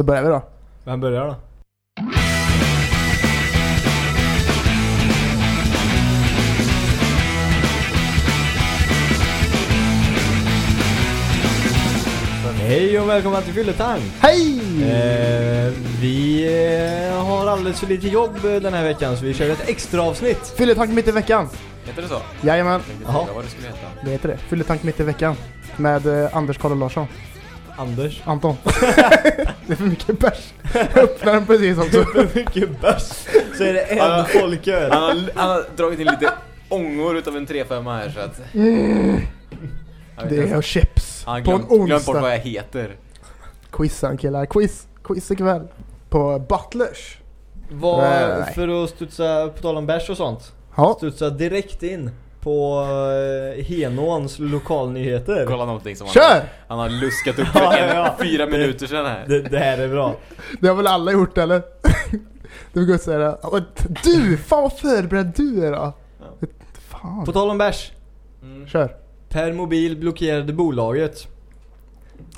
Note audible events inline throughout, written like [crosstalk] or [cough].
Då börjar vi då. Vem börjar då? Hej och välkomna till Fylletank! Hej! Eh, vi eh, har alldeles för lite jobb den här veckan så vi kör ett extra avsnitt. Fylletank mitt i veckan. Heter det så? Jajamän, Tänkte Jaha. fråga vad det skulle heta. det heter det. Fylletank mitt i veckan. Med eh, Anders Karl Larsson. Anders. Anton. [laughs] det är för mycket bärs. Jag öppnar den precis också. mycket bärs så är det en folköl. Han har, han har dragit in lite ångor utav en 3-5 här så att... Jag vet Det inte. är chips. Han har På en glömt, glömt bort onsdag. vad jag heter. Quizan killar. Quiz. Quiz ikväll. På Butlers. Vad, Nej. för att studsa, på tal om bärs och sånt, Ja. studsa direkt in på eh, Henåns lokalnyheter. Kolla någonting som han, Kör! han har luskat upp för Ja, en, ja, ja. fyra minuter sedan här. Det, det här är bra. Det har väl alla gjort eller? [laughs] Det går säga "Åh, Du! Fan vad förberedd du är då. Fan. På tal om bärs. Mm. Kör. Per Mobil blockerade bolaget.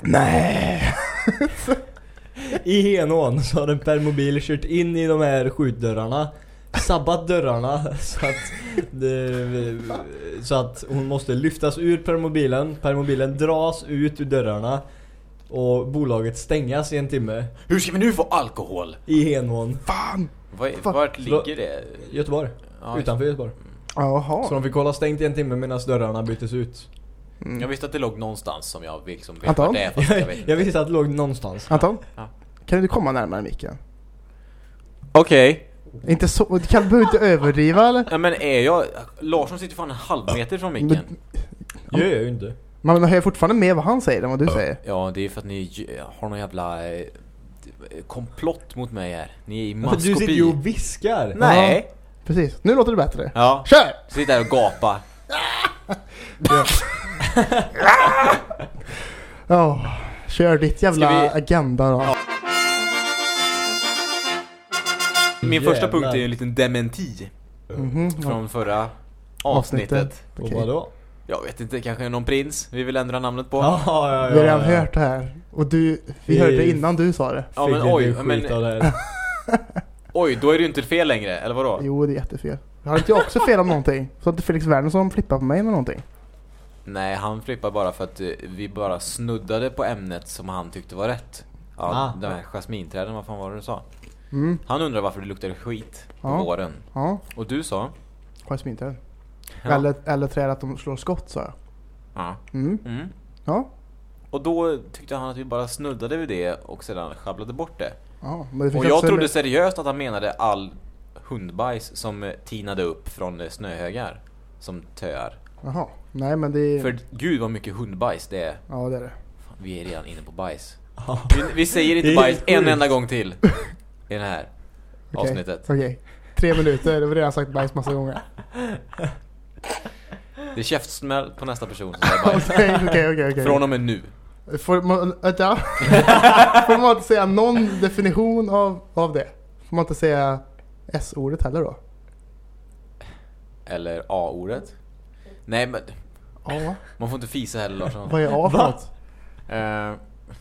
Nej. [laughs] I Henån så har en Per Mobil kört in i de här skjutdörrarna. Sabbat dörrarna så att, det, så att hon måste lyftas ur permobilen. Permobilen dras ut ur dörrarna. Och bolaget stängas i en timme. Hur ska vi nu få alkohol? I Henån. Fan. Var, Fan. vart ligger det? Göteborg. Ja, Utanför Göteborg. Jaha. Så de fick hålla stängt i en timme medan dörrarna byttes ut. Jag visste att det låg någonstans som jag liksom vet Anton? det är fast jag vet [laughs] Jag, visste att det låg någonstans. Anton? Ja. Kan du komma närmare micken? Okej. Inte så, du kan behöver inte överdriva eller? Ja, men är jag... Larsson sitter fan en halv meter från micken. Det gör jag ju inte. Man hör fortfarande med vad han säger än vad du säger. Ja, det är för att ni har någon jävla eh, komplott mot mig här. Ni är i Du maskopi. sitter ju och viskar. Nej. Precis, nu låter det bättre. Ja. Kör! Sitter där och gapa. [laughs] Ja, kör ditt jävla vi- agenda då. Min första punkt är ju en liten dementi Mhm, ja. från förra Avsnittet. avsnittet. Och Okej. vadå? Jag vet inte, kanske någon prins vi vill ändra namnet på? Ja, ja, ja. Vi har redan ja. hört det här. Och du, vi hörde det innan du sa det. Ja, men oj, men-. [laughs] Oj, då är det ju inte fel längre, eller vadå? Jo, det är jättefel. Har inte jag också fel om någonting? Så att inte Felix Wernersson flippar på mig med någonting? Nej, han flippar bara för att eh, vi bara snuddade på ämnet som han tyckte var rätt. Ja, Ah. de här jasminträden, vad fan var det du sa? Mm, Han undrar varför det luktade skit på Ja. våren. ja. Och du sa? Jasminträd. Ja. Eller, eller träd att de slår skott sa jag. Ja. Mm, Mm. ja. Och då tyckte han att vi bara snuddade vid det och sedan sjabblade bort det. ja. Men det finns Och jag också- trodde seriöst att han menade all hundbajs som eh, tinade upp från eh, snöhögar. Som töar. Jaha. Nej men det är... För gud vad mycket hundbajs det är. Ja det är det. Fan, vi är redan inne på bajs. Vi, vi säger Det inte är bajs en enda gång till. [laughs] I det här Okej, avsnittet. Okej. Tre minuter, det har vi redan sagt bajs massa gånger. Det är käftsmäll på nästa person som säger bajs. Okej, okej, okej. Från och med nu. Får man, vänta. [laughs] Får man inte säga någon definition av, av det? Får man inte säga S-ordet heller då? Eller A-ordet. Nej men, Ja. man får inte fisa heller Larsson. Vad är A för något?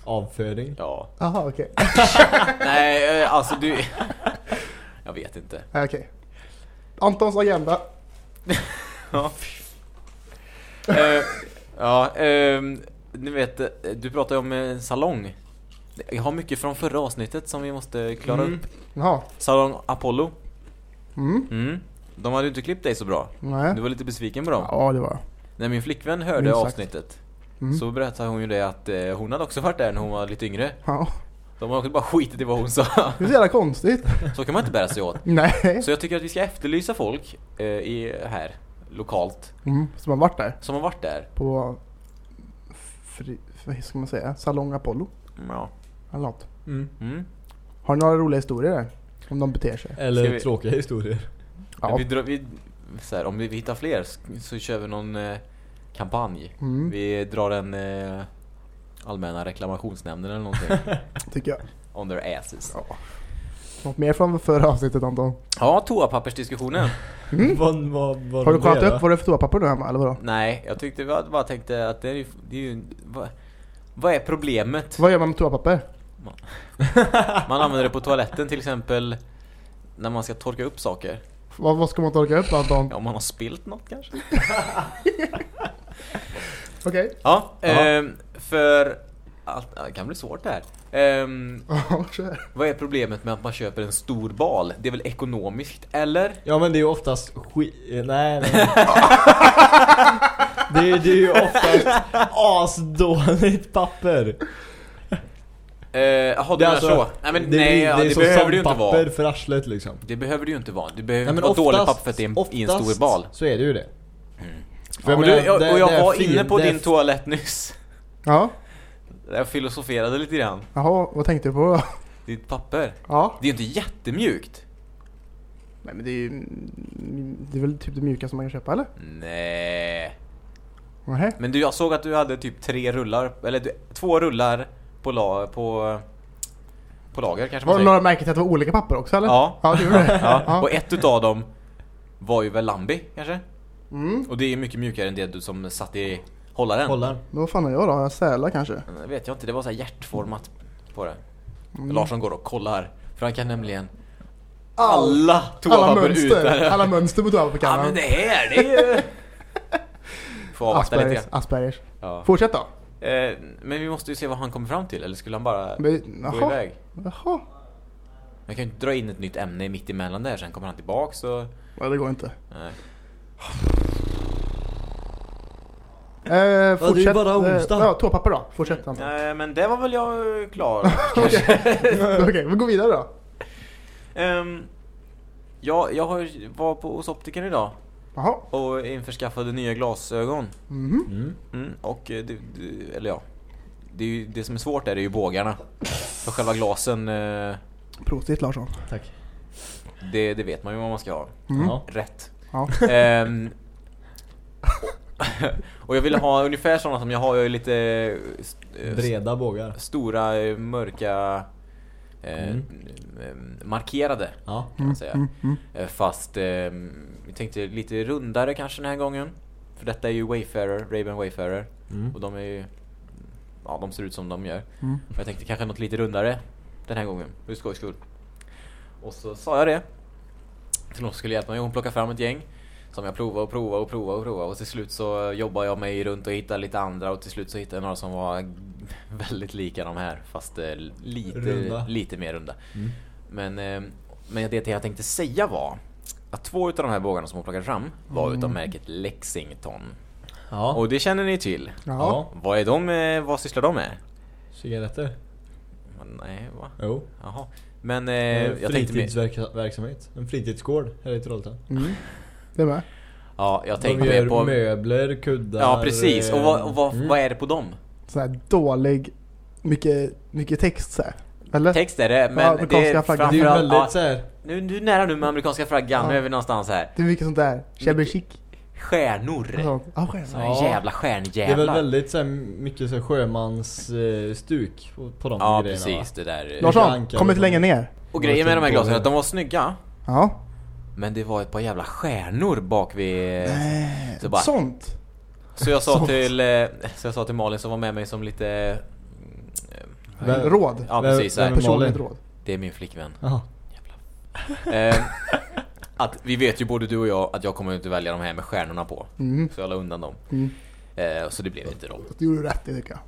Avföring. ja. Jaha, okej. [laughs] Nej, eh, alltså du... [laughs] Jag vet inte. Okej. Antons agenda. [laughs] Ja. Eh, ja, ehm, ni vet, eh, du pratade om eh, salong. Jag har mycket från förra avsnittet som vi måste klara Mm. upp. Jaha. Salong Apollo. Mm. Mm. De hade ju inte klippt dig så bra. Nej. Du var lite besviken på dem. Ja, det var När min flickvän hörde Minst sagt. avsnittet mm. så berättade hon ju det att eh, hon hade också varit där när hon var lite yngre. Ja. De har också bara skitit i vad hon sa. [laughs] Det är så jävla konstigt. Så kan man inte bära sig åt. Nej. Så jag tycker att vi ska efterlysa folk eh, i, här, lokalt, Mm. Som har varit där. som har varit där. På... Fri, vad ska man säga? Salong Apollo. Ja. Eller något. Mm. Mm. Har ni några roliga historier där? Om de beter sig? Eller vi- tråkiga historier. Ja. Vi drar, vi, så här, om vi hittar fler så kör vi någon eh, kampanj. Mm. Vi drar en eh, allmänna reklamationsnämnden eller någonting. [laughs] Tycker jag. on their asses. Ja. Något mer från förra avsnittet Anton? Ja, toapappersdiskussionen. Mm. [laughs] Vad, vad, vad Har du kollat upp vad det är för toapapper nu hemma eller vadå? Nej, jag tyckte, jag bara tänkte att det är ju, det är ju vad, vad är problemet? Vad gör man med toapapper? Man, [laughs] man använder det på toaletten till exempel när man ska torka upp saker. Vad, vad ska man torka upp Anton? Ja, om man har spilt något kanske. [laughs] Okej. Ja, Ja. ehm, för allt, det kan bli svårt det här. Ehm, [laughs] vad är problemet med att man köper en stor bal? Det är väl ekonomiskt, eller? Ja men det är ju oftast skit... Nej nej. [laughs] det, är, det är ju oftast asdåligt papper. Eh, Jaha, du Det är menar alltså- så? Nej men det, nej, blir- ja, det det, behöver det ju inte vara. för arslet liksom. Det behöver det ju inte vara. Det behöver Nej, vara dåligt oftast- papper för att det är en, i en stor bal. så är det ju det. För jag och, menar, du, jag, det- och jag var fin- inne på din toalett nyss. Ja. Jag filosoferade lite grann. Jaha, vad tänkte du på? Ditt papper. Ja. Det är ju inte jättemjukt. Nej men det är ju... Det är väl typ det mjukaste man kan köpa eller? Nej. Nähä? Men du, jag såg att du hade typ tre rullar, eller du, två rullar på, la, på, på lager kanske man säger. några märke till att det var olika papper också eller? Ja. Ja, det gjorde det. [laughs] Ja, Ja. och ett utav dem var ju väl Lambi kanske? Mm. Och det är ju mycket mjukare än det du som satt i hållaren. Hållaren. Men vad fan har jag då? Har jag sälar kanske? Det vet jag inte, det var så här hjärtformat på det. Mm. Larsson går och kollar, för han kan nämligen alla Alla toapapper mönster! utan. Alla mönster på toapapper kan Ja men det här, det är ju... [laughs] Får avvakta lite Aspergers. grann. Aspergers. Ja. Fortsätt då. Eh, men vi måste ju se vad han kommer fram till, eller skulle han bara Men, gå jaha. iväg? Jaha. Man kan ju inte dra in ett nytt ämne mitt emellan där, sen kommer han tillbaks och... Ja, det går inte. Nej. Eh, fortsätt. bara eh, onsdag. Ja, toapapper då. Fortsätt Anton. Nej, men det var väl jag eh, klar. [laughs] [laughs] Okej, vi går vidare då. um, ja, jag har, var på hos optiken idag Jaha. och införskaffade nya glasögon. Mhm. Mm. Mm, och eh, det, det, eller ja, det, är ju, det som är svårt där är ju bågarna. För själva glasen, eh, Prosit Larsson. Tack. det, det vet man ju vad man ska ha. Mm. Ja. Rätt. Ja. Ehm, [laughs] och jag ville ha ungefär sådana som jag har, jag är lite eh, Breda bågar. stora, eh, mörka, eh, Mm. eh, markerade Ja. kan man säga. Mm, mm. Eh, Fast eh, vi tänkte lite rundare kanske den här gången. För detta är ju Wayfarer, Ray-Ban Wayfarer. Mm. Och de är ju, ja de ser ut som de gör. Mm. Och jag tänkte kanske något lite rundare den här gången, för skojs skull. Och så sa jag det till någon som skulle hjälpa mig. Hon plockade fram ett gäng som jag provade och provade och provade och provade. Och till slut så jobbade jag mig runt och hittade lite andra och till slut så hittade jag några som var [laughs] väldigt lika de här. Fast eh, lite, Runda. lite mer runda. Mm. Men, eh, men det jag tänkte säga var att två utav de här bågarna som hon plockade fram var Mm. utav märket Lexington. Ja. Och det känner ni till. Jaha. Vad är de, eh, vad sysslar de med? Cigaretter. Nej, va? Jo. Jaha. Men eh, Eh, jag tänkte Fritidsverksamhet. En fritidsgård här i Trollhättan. Mm. Det med. Ja, jag De tänkte gör mer på... möbler, kuddar. Ja, precis. Och vad, och vad, mm. vad är det på dem? Sån här dålig, mycket, mycket text så här. Eller? Text är det, men amerikanska det är flaggan. Det är framförallt... väldigt Ja, såhär... nu, nu är nära nu med amerikanska flaggan, Ja. nu är vi någonstans här. Det är mycket sånt där. Shabby chic. Stjärnor. Ja, stjärnor. Såna Ja. här jävla Det är väl stjärnjävlar. väldigt såhär, mycket såhär sjömansstuk på, på de Ja, grejerna precis. va? Det där. Lars- Larsson, kom inte längre ner. Och grejen med de här glasögonen, att de var snygga. Ja. Men det var ett par jävla stjärnor bak vid... Nej, Så bara- sånt. Så jag sa Sånt. till, eh, så jag sa till Malin som var med mig som lite... mm, eh, Vem- Råd. Ja, Vem- precis. vem Här. är Personligt Malin? råd. Det är min flickvän. Jaha. Eh, att vi vet ju både du och jag att jag kommer inte välja de här med stjärnorna på. Mm. Så jag la undan dem. Mm. Eh, så det blev inte dem. Det gjorde du rätt i tycker jag.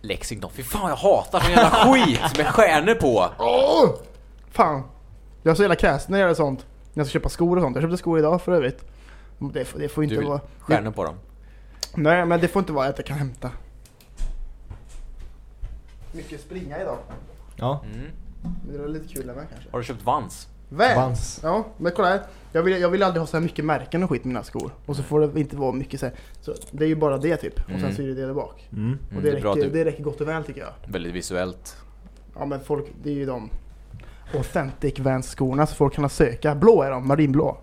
Lexington, fy fan jag hatar sån jävla skit med stjärnor på! Åh! Fan. Jag är så jävla kräsen när jag gör sånt. När jag ska köpa skor och sånt. Jag köpte skor idag för övrigt. Det får, det får inte Du vill vara... stjärnor på dem. Nej men det får inte vara att jag kan hämta. Mycket springa idag. Ja. Mm. Det är lite kul med kanske. Har du köpt Vans? Vans. Vans. Ja, men kolla här. Jag vill, jag vill aldrig ha så här mycket märken och skit med mina skor. Och så får det inte vara mycket så här. Så det är ju bara det typ. Och sen Mm. så är det det där bak. Mm. Och Mm, det, det är bra räcker, du- det räcker gott och väl tycker jag. Väldigt visuellt. Ja men folk, det är ju de Authentic Vans skorna så folk kan söka. Blå är de, marinblå.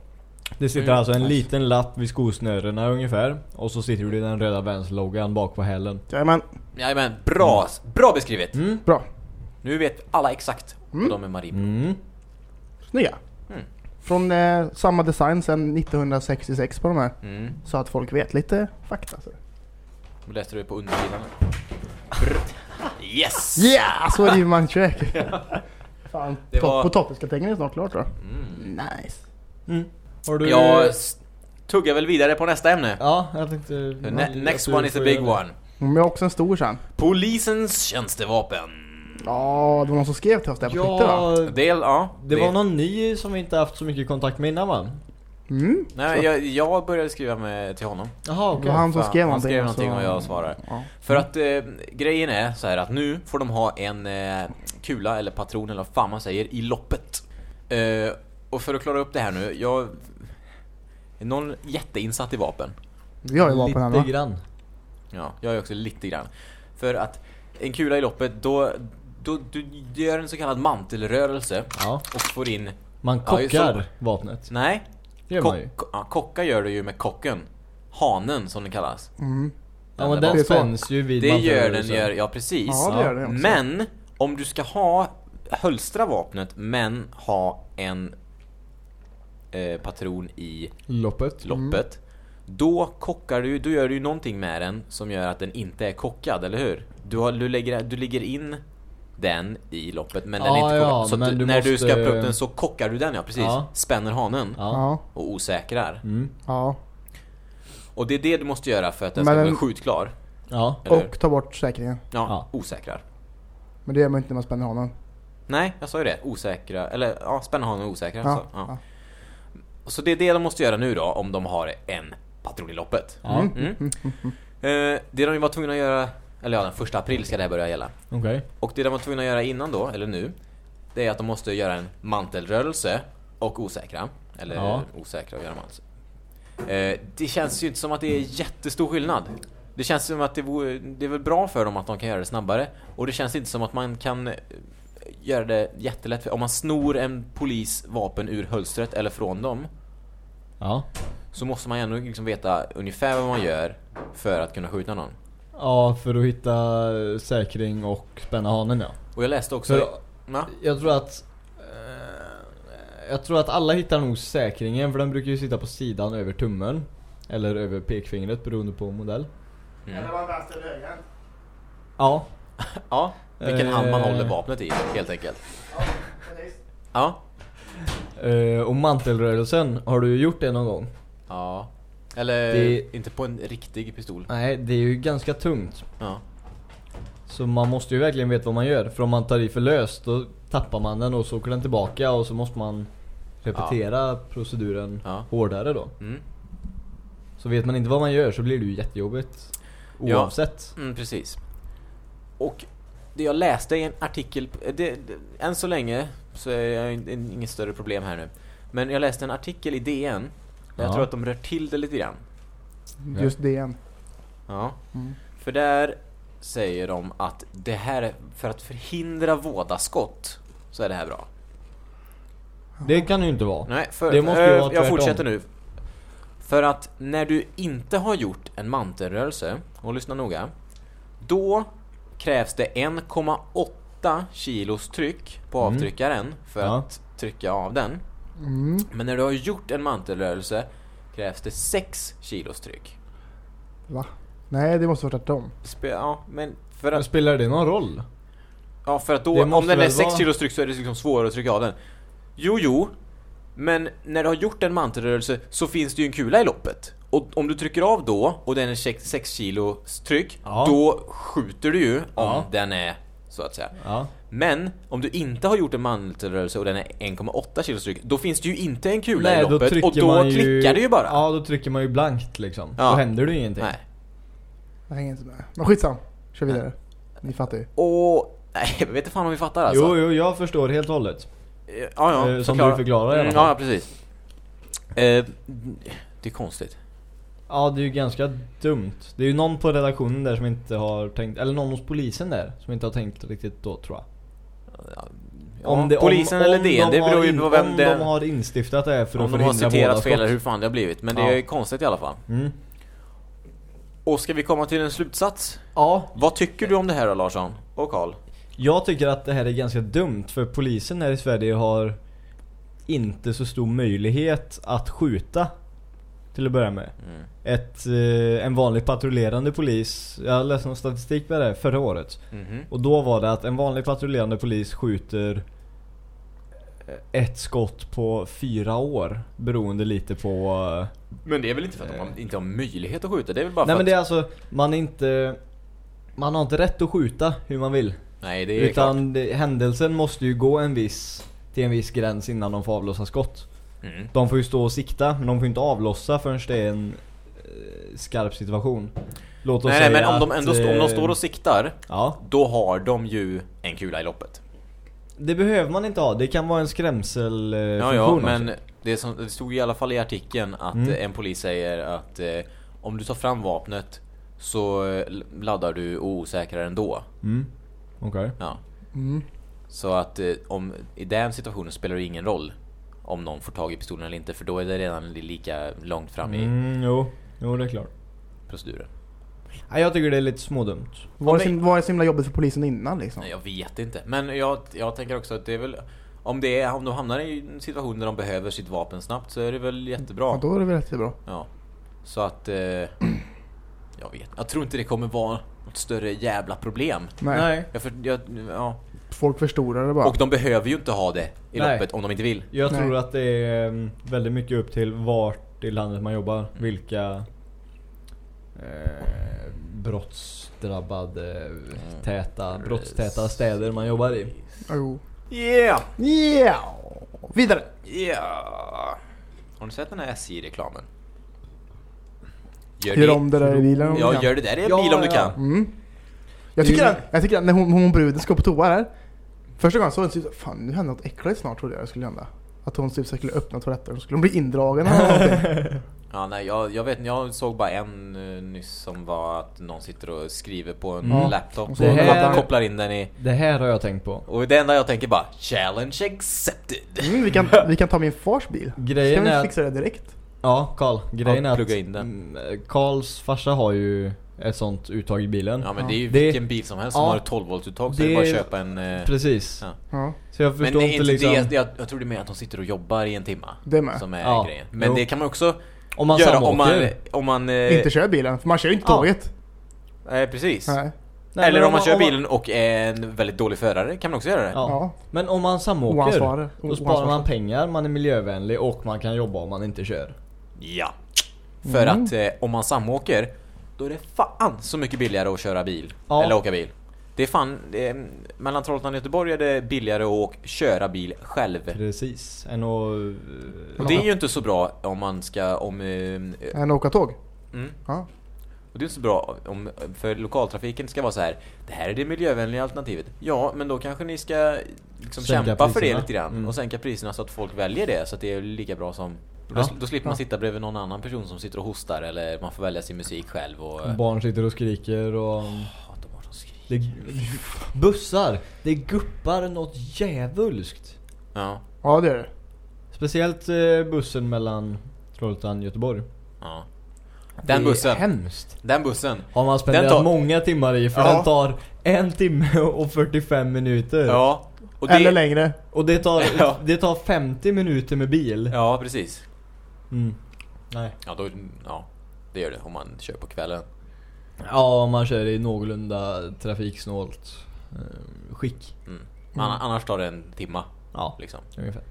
Det sitter Mm. alltså en Nice. liten lapp vid skosnörena ungefär. Och så sitter det den röda Vans-loggan bak på hälen. Jajamän, Jajamän, bra! Bra beskrivet! Mm. bra. Nu vet alla exakt Mm. vad de är marin. Mm. Snygga. Mm. Från eh, samma design sedan 1966 på de här. Mm. Så att folk vet lite fakta. Så. Då läste du på undersidan. Yes! Yeah! Så river man check. Fan, Det var- potatisgratänggen är snart klart då. Mm. Nice. Har du... Jag tuggar väl vidare på nästa ämne. Ja, jag tänkte... Ne- next one is a big det. one. Men jag har också en stor sen. Polisens tjänstevapen. Ja, det var någon som skrev till oss där på Twitter va? Ja, Del, ja. det var någon ny som vi inte haft så mycket kontakt med innan va? Mm. Nej, jag, jag började skriva med, till honom. Jaha Det var han som skrev han någonting. skrev och någonting så- och jag svarade. Ja. För att eh, grejen är så här att nu får de ha en eh, kula eller patron eller vad fan man säger i loppet. Eh, och för att klara upp det här nu, jag är någon jätteinsatt i vapen. Har ju vapen. Lite grann. Ja, jag är också lite grann. För att en kula i loppet, då, då du, du gör en så kallad mantelrörelse Ja. och får in... Man Ja, just kockar vapnet. Nej, Det gör man ju. kock, ja, kocka gör du ju med kocken. Hanen som den kallas. Mm. Ja men den Det är så. spänns ju vid Det gör den, mantelrörelsen. gör, ja precis. Ja, det gör den också. Men om du ska ha hölstra vapnet men ha en eh, patron i Loppet. loppet. Då kockar du, då gör du ju någonting med den som gör att den inte är kockad, eller hur? Du, har, du, lägger, du lägger in den i loppet men den är Ja, inte ja, kockad. Så att men du, du när du måste- ska upp den så kockar du den ja, precis. Ja. Spänner hanen Ja. Och osäkrar. Mm. Ja. Och det är det du måste göra för att den Men ska den- bli skjutklar. Ja. Eller? Och ta bort säkringen. Ja, Ja. osäkrar. Men det gör man inte när man spänner hanen. Nej, jag sa ju det. Osäkra, eller ja, spänna hanen och osäkra. Ja. Så, ja. ja. så det är det de måste göra nu då, om de har en patron i loppet. Ja. Mm. Eh, det de var tvungna att göra, eller ja, den första april ska det här börja gälla. Okej. Och det de var tvungna att göra innan då, eller nu, det är att de måste göra en mantelrörelse och osäkra. Eller Ja. osäkra och göra mantel. Eh, det känns ju inte som att det är jättestor skillnad. Det känns som att det, vore, det är väl bra för dem att de kan göra det snabbare. Och det känns inte som att man kan eh, göra det jättelätt. För om man snor en polis vapen ur hölstret eller från dem Ja. så måste man ändå liksom veta ungefär vad man gör för att kunna skjuta någon. Ja, för att hitta eh, säkring och spänna hanen ja. Och jag läste också... För Ja. jag tror att... Eh, jag tror att alla hittar nog säkringen för den brukar ju sitta på sidan över tummen. Eller över pekfingret beroende på modell. Mm. Eller var vänster eller höger? Ja. [laughs] ja, vilken hand man håller vapnet i helt enkelt. Ja, precis. Ja. Eh, och mantelrörelsen, har du gjort det någon gång? Ja. Eller Det- inte på en riktig pistol. Nej, det är ju ganska tungt. Ja. Så man måste ju verkligen veta vad man gör. För om man tar i för löst då tappar man den och så åker den tillbaka och så måste man repetera proceduren Ja. hårdare då. Mm. Så vet man inte vad man gör så blir det ju jättejobbigt. Ja. Oavsett. Mm, precis. Och det jag läste i en artikel, det, det, än så länge så är jag in- in- inget större problem här nu. Men jag läste en artikel i DN, där jag Ja. tror att de rör till det lite grann. Just det igen. Ja. Mm. För där säger de att det här är för att förhindra vådaskott så är det här bra. Det kan ju inte vara. Nej, för, Det måste ju eh, vara jag tvärtom. fortsätter nu. För att när du inte har gjort en mantelrörelse, och lyssna noga, då krävs det 1,8 kilos tryck på Mm. avtryckaren för Ja. att trycka av den. Mm. Men när du har gjort en mantelrörelse krävs det 6 kilos tryck. Va? Nej, det måste vara tvärtom. Spe- ja, men för Men att, spelar det någon roll? ja, för att Det då, om den är väl 6 vara- kilos tryck så är det liksom svårare att trycka av den. Jo, jo. Men när du har gjort en mantelrörelse så finns det ju en kula i loppet. Och om du trycker av då, och den är 6 kilos tryck, Ja. då skjuter du ju om Ja. den är, så att säga. Ja. Men om du inte har gjort en mantelrörelse och den är 1,8 kilos tryck, då finns det ju inte en kula i loppet och då man ju- klickar det ju bara. Ja, då trycker man ju blankt liksom. Ja. Då händer det ju ingenting. Nej. Jag hänger inte med. Men skitsam. Kör vidare. Ni fattar ju. Och... Nej, jag vet inte fan om vi fattar alltså. Jo, jo, jag förstår helt och hållet. Ja, ja. Eh, som förklara. du förklarar Mm. Ja, precis. Eh, det är konstigt. Ja, det är ju ganska dumt. Det är ju någon på redaktionen där som inte har tänkt, eller någon hos polisen där, som inte har tänkt riktigt då tror jag. Ja, polisen eller DN, de det beror ju på vem om det de har instiftat det här för Om att de har förhindra citerat fel eller hur fan det har blivit. Men det Ja. är konstigt i alla fall. Mm. Och ska vi komma till en slutsats? Ja, Vad tycker du om det här då Larsson? Och Karl? jag tycker att det här är ganska dumt för polisen här i Sverige har inte så stor möjlighet att skjuta Till att börja med. Mm. Ett, eh, en vanlig patrullerande polis, jag läste någon statistik på det förra året. Mhm. Och då var det att en vanlig patrullerande polis skjuter eh, ett skott på fyra år. Beroende lite på... eh, Men det är väl inte för att de har- inte har möjlighet att skjuta? Det är väl bara Nej för men det är att... alltså, man är inte... Man har inte rätt att skjuta hur man vill. Nej, det är klart. Utan det, händelsen måste ju gå en viss, till en viss gräns innan de får avlossa skott. Mm. De får ju stå och sikta, men de får inte avlossa förrän det är en eh, skarp situation. Låt oss Nej, nej, säga men om de ändå st- om de eh, står och siktar, Ja, då har de ju en kula i loppet. det behöver man inte ha. Det kan vara en skrämselfunktion Ja, ja, men det, som, det stod i alla fall i artikeln att Mm. en polis säger att eh, om du tar fram vapnet så eh, laddar du och osäkrar ändå. Mm. Okej. Ja. Mm. Så att eh, om, i den situationen spelar det ingen roll om någon får tag i pistolen eller inte för då är det redan li- lika långt fram i Mm, jo. Jo, det är klart. proceduren. Nej, jag tycker det är lite smådumt. Var, det Om så, var det så himla jobbigt för polisen innan liksom? Nej, jag vet inte. Men jag, jag tänker också att det är väl om, det är, om de hamnar i en situation där de behöver sitt vapen snabbt så är det väl jättebra. Ja, då är det väl jättebra. Ja. Så att... Eh, jag vet. Jag tror inte det kommer vara något större jävla problem. Nej. Jag för, jag, ja. Folk förstorar det bara. Och de behöver ju inte ha det i Nej. loppet om de inte vill. Jag Nej. tror att det är mm, väldigt mycket upp till vart i landet man jobbar. Vilka eh, brottsdrabbade, täta, brottstäta städer man jobbar i. Jo. Yeah! Yeah! Vidare! Yeah! Har ni sett den här SJ-reklamen? Gör Gör om det där i bilen om du Ja, gör det där i en Ja, bil om du ja. kan. Mm. Jag Det tycker, att, jag tycker att när hon, hon bruden ska på toa här. Första gången så var det typ, fan nu händer något äckligt snart trodde jag det skulle hända. Att hon typ skulle öppna toaletten och skulle hon bli indragen eller någonting. [laughs] Ja, nej, jag, jag vet jag såg bara en uh, nyss som var att någon sitter och skriver på en Mm. laptop Och här- kopplar in den i... Det här har jag tänkt på. Och det enda jag tänker bara, challenge accepted! Mm, vi, kan, vi kan ta min fars bil. Grejen Ska är vi att- fixa det direkt? Ja, Karl. Grejen Ja, är att plugga in den. mm, Karls farsa har ju ett sånt uttag i bilen. Ja men det är ju Det- vilken bil som helst som Ja. har ett 12 volt uttag så Det- det är bara att köpa en... eh, Precis. Ja. Så jag Men förstår det är inte liksom... det, jag, jag tror det är mer att de sitter och jobbar i en timma. det med. Som är Ja, grejen. Men jo. det kan man också Om man göra om man... Om man eh, Inte kör bilen, för man kör ju inte Ja. tåget. eh, precis. Nej. Nej, Eller men om man kör man- bilen och är en väldigt dålig förare kan man också göra det. Ja. Ja. Men om man samåker, Oansvarig. då sparar man pengar, man är miljövänlig och man kan jobba om man inte kör. Ja. För Mm. att eh, om man samåker, då är det fan så mycket billigare att köra bil. Ja. Eller åka bil. Det är fan, det är, mellan Trollhättan och Göteborg är det billigare att åka, köra bil själv. Precis. Än att... Och det är ju inte så bra om man ska, om... Eh, Än åka tåg. mm. Ja. Och det är inte så bra om, för lokaltrafiken ska vara så här. Det här är det miljövänliga alternativet. Ja, men då kanske ni ska liksom Sänka kämpa för det priserna. lite grann. Mm. Och sänka priserna så att folk väljer det. Så att det är lika bra som... Då, Ja. då slipper man Ja. sitta bredvid någon annan person som sitter och hostar. Eller man får välja sin musik själv. Och, Barn sitter och skriker och... hatar barn som skriker. Det, bussar! Det guppar något djävulskt. Ja, Ja det är det. Speciellt eh, bussen mellan Trollhättan och Göteborg. ja. Den det bussen. hemskt. Den bussen. Har man spenderat tar- många timmar i för Ja. den tar en timme och 45 minuter. Ja. Och Eller det, längre. Och det tar, [laughs] Ja. det tar 50 minuter med bil. ja, precis. Mm. Nej. Ja, då, ja, det gör det om man kör på kvällen. Ja, om man kör i någorlunda trafiksnålt eh, skick. Mm. Anna- Annars tar det en timma. Ja, Liksom. ungefär.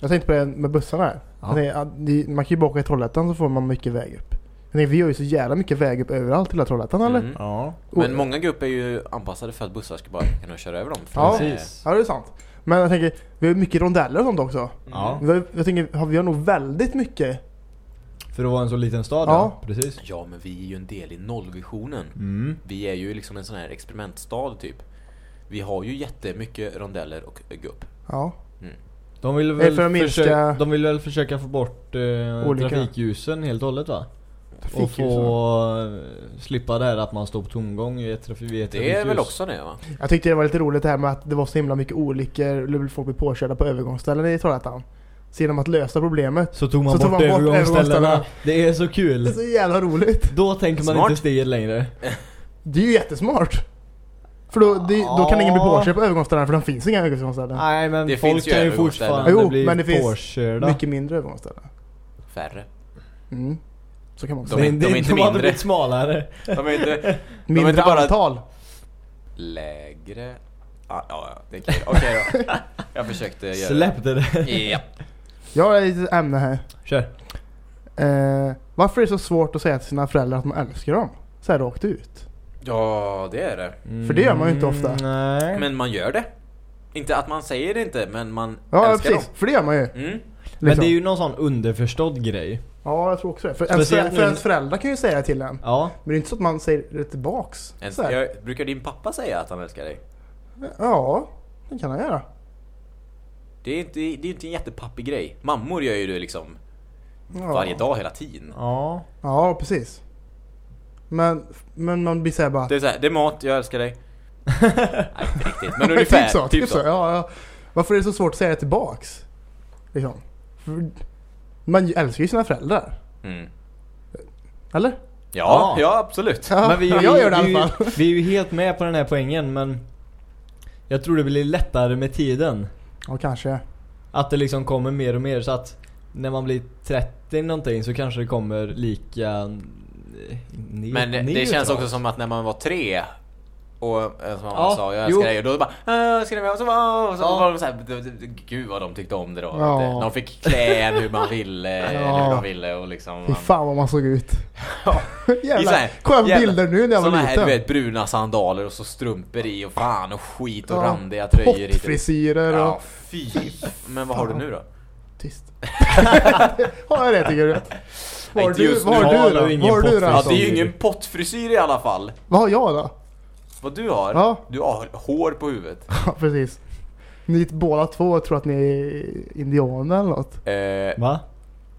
Jag tänkte på det med bussarna här. Ja. Jag det- Man kan ju bara åka i Trollhättan så får man mycket väg upp. Jag tänkte, vi har ju så jävla mycket väg upp överallt i hela Trollhättan eller? Mm. Ja. Men många grupper är ju anpassade för att bussar ska bara kunna köra över dem. Ja. är- Precis. Ja det är sant. Men jag tänker, vi har mycket rondeller och sånt också. Ja. Vi har- Jag tänker, har- vi har nog väldigt mycket. För att vara en så liten stad Ja. ja. Precis. Ja, men vi är ju en del i nollvisionen. Mm. Vi är ju liksom en sån här experimentstad typ. Vi har ju jättemycket rondeller och gupp. Ja. De vill Det är väl, för att minska- försöka, de vill väl försöka få bort eh, Olika. trafikljusen helt och hållet va? Och få eh, slippa det här att man står på tomgång i ett, trafik, vid ett Det är trafikljus. väl också det va? Jag tyckte det var lite roligt det här med att det var så himla mycket olyckor, folk blev påkörda på övergångsställen i Trollhättan. Så genom att lösa problemet. Så tog man Så bort, tog man bort övergångsställena. övergångsställena. Det är så Det är kul. så jävla roligt. Då tänker man Smart. inte steget längre. Det är ju jättesmart. För då, det, då kan ingen bli Ja. påkörd på övergångsställen för det finns inga övergångsställen. Nej men Det folk finns ju kan ju övergångsställen. fortfarande Jo, bli men det finns påkörda. Mycket mindre övergångsställen. Färre. Mm. Så kan man också De säga. de är inte de hade mindre. blivit smalare. De är inte Mindre inte bara- antal. lägre... Ah, ja, ja, det är okej. Okej då. [laughs] Jag försökte göra Släppte det. det. Ja. Jag har ett ämne här. Kör. Eh, varför är det så svårt att säga till sina föräldrar att man älskar dem? Så här rakt ut. Ja, det är det. För det gör man ju inte ofta. Mm, Nej. Men man gör det. Inte att man säger det inte, men man Ja älskar precis, för det gör man ju. dem. Mm. Men liksom. det är ju någon sån underförstådd grej. Ja jag tror också det. För, ens, Speciellt för nu- ens föräldrar kan ju säga det till en. Ja. Men det är inte så att man säger det tillbaks. Ens, Så här. jag, brukar din pappa säga att han älskar dig? Ja, det kan han göra. Det är inte, det är inte en jättepappig grej. Mammor gör ju det liksom Ja. varje dag hela tiden. Ja. Ja, precis. Men, men man blir såhär bara... Det är såhär, det är mat, jag älskar dig. [laughs] Nej, inte riktigt. Men ungefär. typ så, typ så. Ja, ja. Varför är det så svårt att säga det tillbaks? Liksom. För man älskar ju sina föräldrar. Mm. Eller? Ja, Ja. ja, absolut. Ja, Men vi är, ju, [laughs] jag gör det i vi, fall. vi är ju helt med på den här poängen men Jag tror det blir lättare med tiden. Ja, kanske. Att det liksom kommer mer och mer så att när man blir 30 någonting så kanske det kommer lika ne- Men det neutralt. känns också som att när man var tre och eh, som mamma Ja, sa, jag jo. älskar dig och då bara "Ah, jag älskar dig och så, bara, och så Ja. var de såhär, d- d- gud vad de tyckte om det då. Ja. Eh, De fick klä en hur man ville, [laughs] Ja. hur de ville och liksom Fy fan vad man såg ut. Ja. [laughs] Så här- Kolla på jävla- bilder nu när jag var Såna här liten. du vet bruna sandaler och så strumpor i och fan och skit och Ja. randiga tröjor. Pottfrisyrer och... Ja fy. Men vad har du nu då? Tyst. [laughs] har jag det tycker du? Vad har inte du, just vad nu. du då? ingen Vad har du då? Ja det är ju ingen pottfrisyr i alla fall. Vad har jag då? Vad du har? Ja. Du har hår på huvudet. [laughs] Ja, precis. Ni båda två tror att ni är indianer eller något. Eh, Va?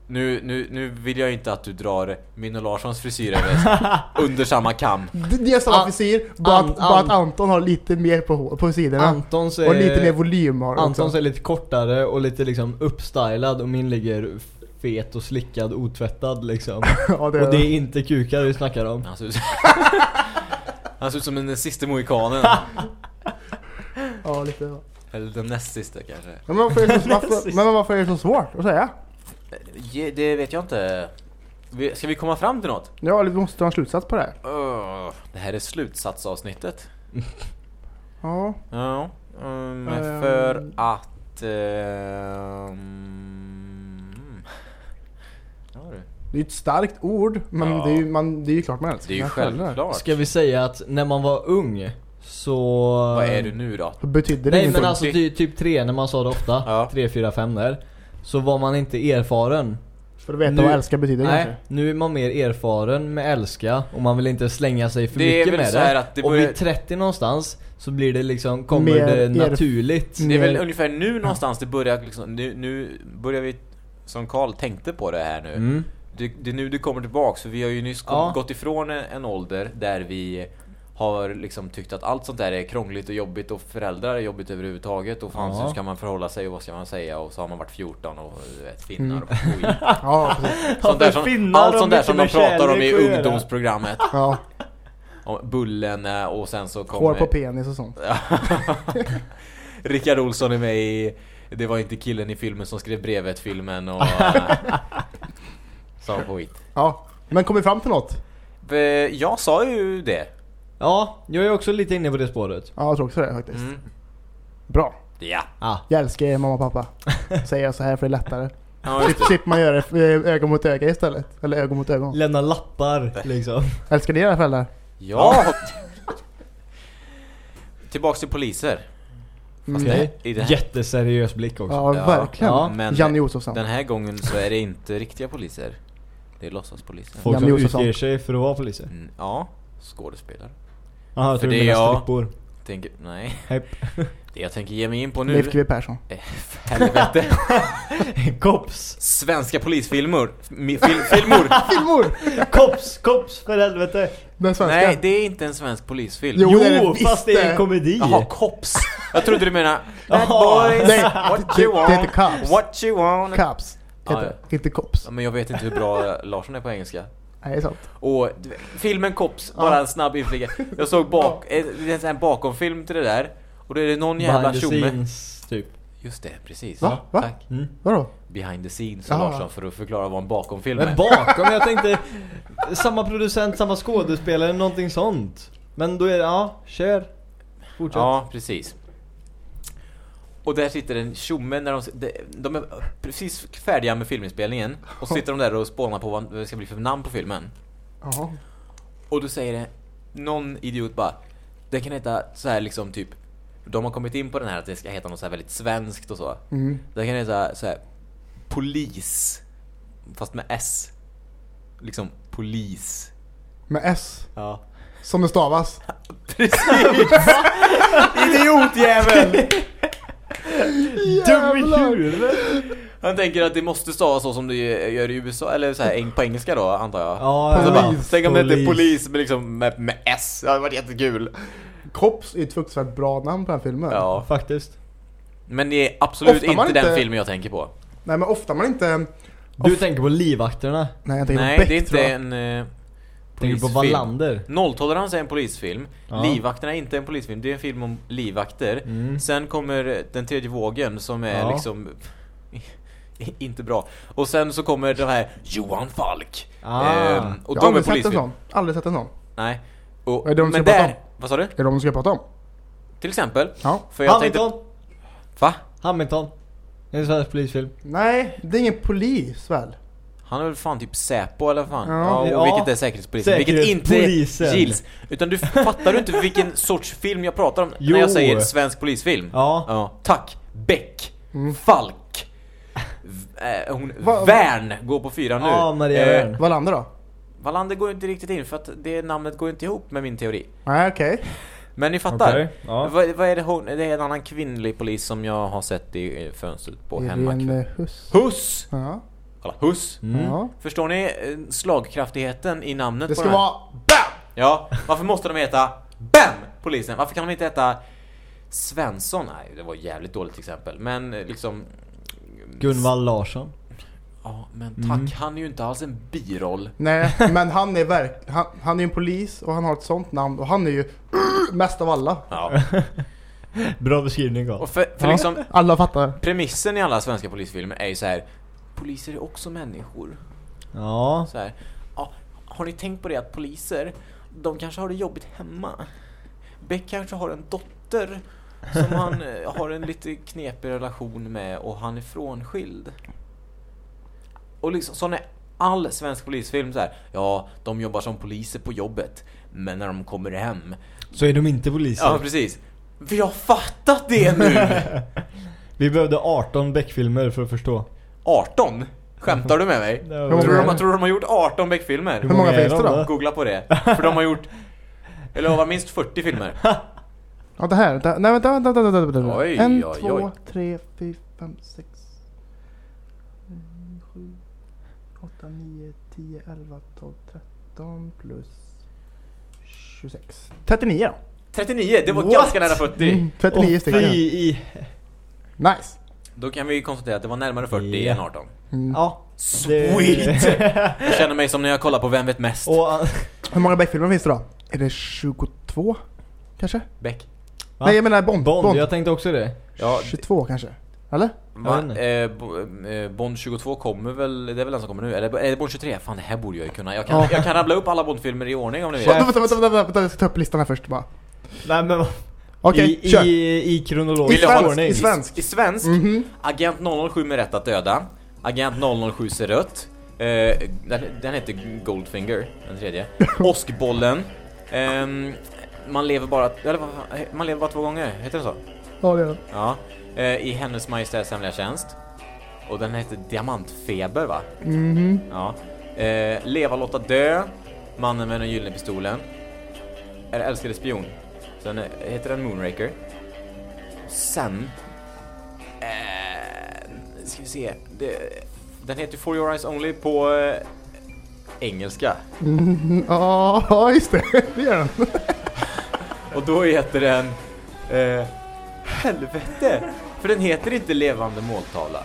nu, nu, nu vill jag inte att du drar min och Larssons frisyr över, [laughs] under samma kam. Det det är samma An- frisyr, bara, an- att, bara att an- Anton har lite mer på, hår- på sidorna. Antons är, och lite mer volym har han Antons också. är lite kortare och lite liksom uppstylad och min ligger fet och slickad otvättad liksom. [laughs] ja, det Och det är inte kukar vi snackar om. [laughs] Han ser ut, han ser ut som den sista mohikanen. Ja, [laughs] lite så. Eller den näst sista kanske. Men varför, är det så, varför, men varför är det så svårt att säga? Ja, Det vet jag inte. Ska vi komma fram till något? Ja, vi måste ha en slutsats på det här. Det här är slutsatsavsnittet. Ja, Ja, um, för att... ehm, det är ju ett starkt ord, men Ja. det, är ju, man, det är ju klart man älskar Det är ju självklart. Ska vi säga att när man var ung så... Vad är du nu då? Betyder det Nej men alltså ty, typ tre när man sa det ofta. Ja. Tre, fyra, fem där. Så var man inte erfaren. För att veta Nu- vad älska betyder Nej, kanske. nu är man mer erfaren med älska och man vill inte slänga sig för Det mycket med det. att det och börjar- vid 30 någonstans så blir det liksom, kommer Mer det naturligt. Det är väl Mer- ungefär nu någonstans det börjar liksom, nu, nu börjar vi, som Karl tänkte på det här nu. Mm. Det, det är nu det kommer tillbaks för vi har ju nyss kom, Ja. gått ifrån en, en ålder där vi har liksom tyckt att allt sånt där är krångligt och jobbigt och föräldrar är jobbigt överhuvudtaget och fan Ja. hur ska man förhålla sig och vad ska man säga och så har man varit 14 och du vet finnar Mm. och skit. [laughs] Ja. Sånt där som, finnar allt sånt där som de pratar om i ungdomsprogrammet. [laughs] Ja, Om Bullen eh, och sen så hår kommer på penis och sånt. [laughs] Rickard Olsson är med i Det var inte killen i filmen som skrev brevet filmen och eh, Sa skit Ja, men kom vi fram till något? Jag sa ju det Ja, jag är också lite inne på det spåret. Ja, jag tror också det faktiskt. mm. Bra. Ja, Ah. Jag älskar er mamma och pappa. [laughs] Säger jag så här för det är lättare. ja Slipper det. man göra det eh, ögon mot öga istället. Eller ögon mot ögon. Lämna lappar liksom. Älskar ni era föräldrar? Ja [laughs] Tillbaks till poliser Mm. Okej. i det här- Jätteseriös blick också. Ja, Ja, verkligen. ja, men Janne Josefsson. Den här gången så är det inte riktiga poliser Det är låtsaspoliser Folk som utger sig för att vara poliser. mm, Ja, skådespelare Jaha, jag För tror du det menar strippor. tänker, Nej, Hepp. [laughs] det jag tänker ge mig in på nu Leif GW Persson. eh, Helvete [laughs] Kops! Svenska polisfilmer fil, Filmor [laughs] Filmor! Kops! Kops för helvete! Nej, det är inte en svensk polisfilm Jo, Jo, det fast det är en komedi! Jaha, Cops Jag trodde du menade Bad boys, Nej, what you det want Cops. What you want Cops. Ja, Heter det. Inte Cops. Ja, Men jag vet inte hur bra Larsson är på engelska Nej, det är sant. Och filmen Cops, bara Ja. en snabb inflicka Jag såg bak, eh, en här bakomfilm till det där Och då är det någon jävla Behind the tjomme scenes, typ. Just det, precis. Va? Va? Tack. Mm. Vadå? Behind the scenes Jaha. Larsson för att förklara vad en bakomfilm är. Men bakom, jag tänkte samma producent, samma skådespelare, någonting sånt. Men då är det, ja, kör. Fortsätt. Ja, precis. Och där sitter en tjomme när de, de, är precis färdiga med filminspelningen och sitter de där och spånar på vad det ska bli för namn på filmen. Jaha. Och då säger det någon idiot bara Det kan heta så här liksom typ De har kommit in på den här att det ska heta något så här väldigt svenskt och så. Mm. Det kan heta så här Polis Fast med S. Liksom polis. Med S. Ja. Som det stavas. [laughs] Precis! [laughs] Idiotjävel! Dum i huvudet. Han tänker att det måste stavas så som det gör i USA, eller så här på engelska då antar jag. Ja, så bara, Polis. Tänk om det hette polis med, liksom, med, med S, det hade varit jättekul. Cops är ett fruktansvärt bra namn på den här filmen. Ja. Faktiskt. Men det är absolut man inte den inte- filmen jag tänker på. Nej men ofta man inte... Du tänker på livvakterna. Nej jag tänker Nej, på Beck det är inte tror jag. en uh, Tänker på polisfilm. Wallander. Nolltolerans är en polisfilm. Ja. Livvakterna är inte en polisfilm, det är en film om livvakter. Mm. Sen kommer den tredje vågen som är Ja. liksom [laughs] inte bra. Och sen så kommer den här Johan Falk. Ah. Ehm, och Jag har de är aldrig sett en polisfilm. sån. Aldrig sett en sån. Nej. Och, är det de men ska prata där, om? vad sa du? Är det de vi ska prata om? Till exempel. Ja. För jag Hamilton! tänkte... Va? Hamilton. Det är en svensk polisfilm. Nej, det är ingen polis väl? Han är väl fan typ Säpo eller fan? Ja. Ja, vilket är Säkerhetspolisen. Vilket inte Säkerhetspolisen. Gills. Utan du fattar du inte vilken [laughs] sorts film jag pratar om Jo. när jag säger svensk polisfilm? Ja. Ja, tack. Beck. Mm. Falk. V- äh, hon, Va- Värn går på fyra nu. Ja, Maria Eh, Wern. Wallander då? Wallander går inte riktigt in för att det namnet går inte ihop med min teori. Nej okej. Men ni fattar. Okej, ja. Vad, vad är det hon, det är en annan kvinnlig polis som jag har sett i eh, fönstret på hemma. Irene Huss. Huss! Ja. Kolla, Huss. Mm. Förstår ni eh, slagkraftigheten i namnet Det på ska den här? vara BAM! Ja, varför måste de heta BAM! Polisen? Varför kan de inte heta Svensson? Nej, det var jävligt dåligt exempel. Men eh, liksom... Gunvald Larsson. Ja, men tack. Mm. Han är ju inte alls en biroll. Nej, [laughs] men han är verk... Han, han är ju en polis och han har ett sånt namn och han är ju mest av alla. Ja. [laughs] Bra beskrivning Carl. Och för, för Ja. liksom, Alla fattar. premissen i alla svenska polisfilmer är ju så här. Poliser är också människor. Ja. Så här, ja, har ni tänkt på det att poliser, de kanske har det jobbigt hemma. Beck kanske har en dotter som [laughs] han eh, har en lite knepig relation med och han är frånskild. Och liksom sån är all svensk polisfilm så här. Ja, de jobbar som poliser på jobbet, men när de kommer hem. Så är de inte poliser. Ja, precis. Vi har fattat det nu! [laughs] Vi behövde 18 Beck-filmer för att förstå. 18? Skämtar du med mig? [laughs] många Tror de, tror du de har gjort 18 Beck-filmer? Hur många finns det de då? Googla på det. För de har gjort, eller det var minst 40 filmer. [laughs] Ja det här, det, nej vänta, vänta, vänta, vänta, vänta. Oj, En, oj, två, oj. tre, fyra, fem, sex, sju, åtta, nio, tio, elva, tolv, tretton plus 26. 39 då. 39, det var What? ganska nära 40. Mm, 39 Och stycken. Nice. Då kan vi konstatera att det var närmare 40 Ja. än 18. Mm. Ja. Sweet! Jag känner mig som när jag kollar på Vem vet mest? Och... uh, Hur många Beck-filmer finns det då? Är det 22? Kanske? Beck. Va? Nej jag menar Bond. Bond, Bond. jag tänkte också det. Ja, 22 kanske? Eller? Va? Eh, Bo- eh, Bond 22 kommer väl, det är väl den som kommer nu? Eller är det Bond 23? Fan det här borde jag ju kunna. Jag kan, Ja. jag kan rabbla upp alla Bondfilmer i ordning om ni vill. Vänta, vänta, vänta, vänta, vänta, jag ska ta upp listan här först bara. Nej men vad- Okej, I, kör. i, i kronologisk ordning. I svensk. I svensk, Mhm. Agent 007 med rätt att döda. Agent 007 ser rött. Eh, den, den heter Goldfinger, den tredje. [laughs] Åskbollen. Ehm, man lever bara, eller man lever bara två gånger, heter det så? Ja det är den. Ja. Eh, I Hennes Majestäts Hemliga Tjänst. Och den heter Diamantfeber va? Mhm. Ja. Eh, Leva, låta dö. Mannen med den gyllene pistolen. Är det Älskade spion. Sen heter den Moonraker. Sen... Eh, ska vi se. Det, den heter For Your Eyes Only på eh, engelska. [laughs] Ja, just det. Det gör den. Och då heter den... Eh, helvete! För den heter inte Levande måltavla.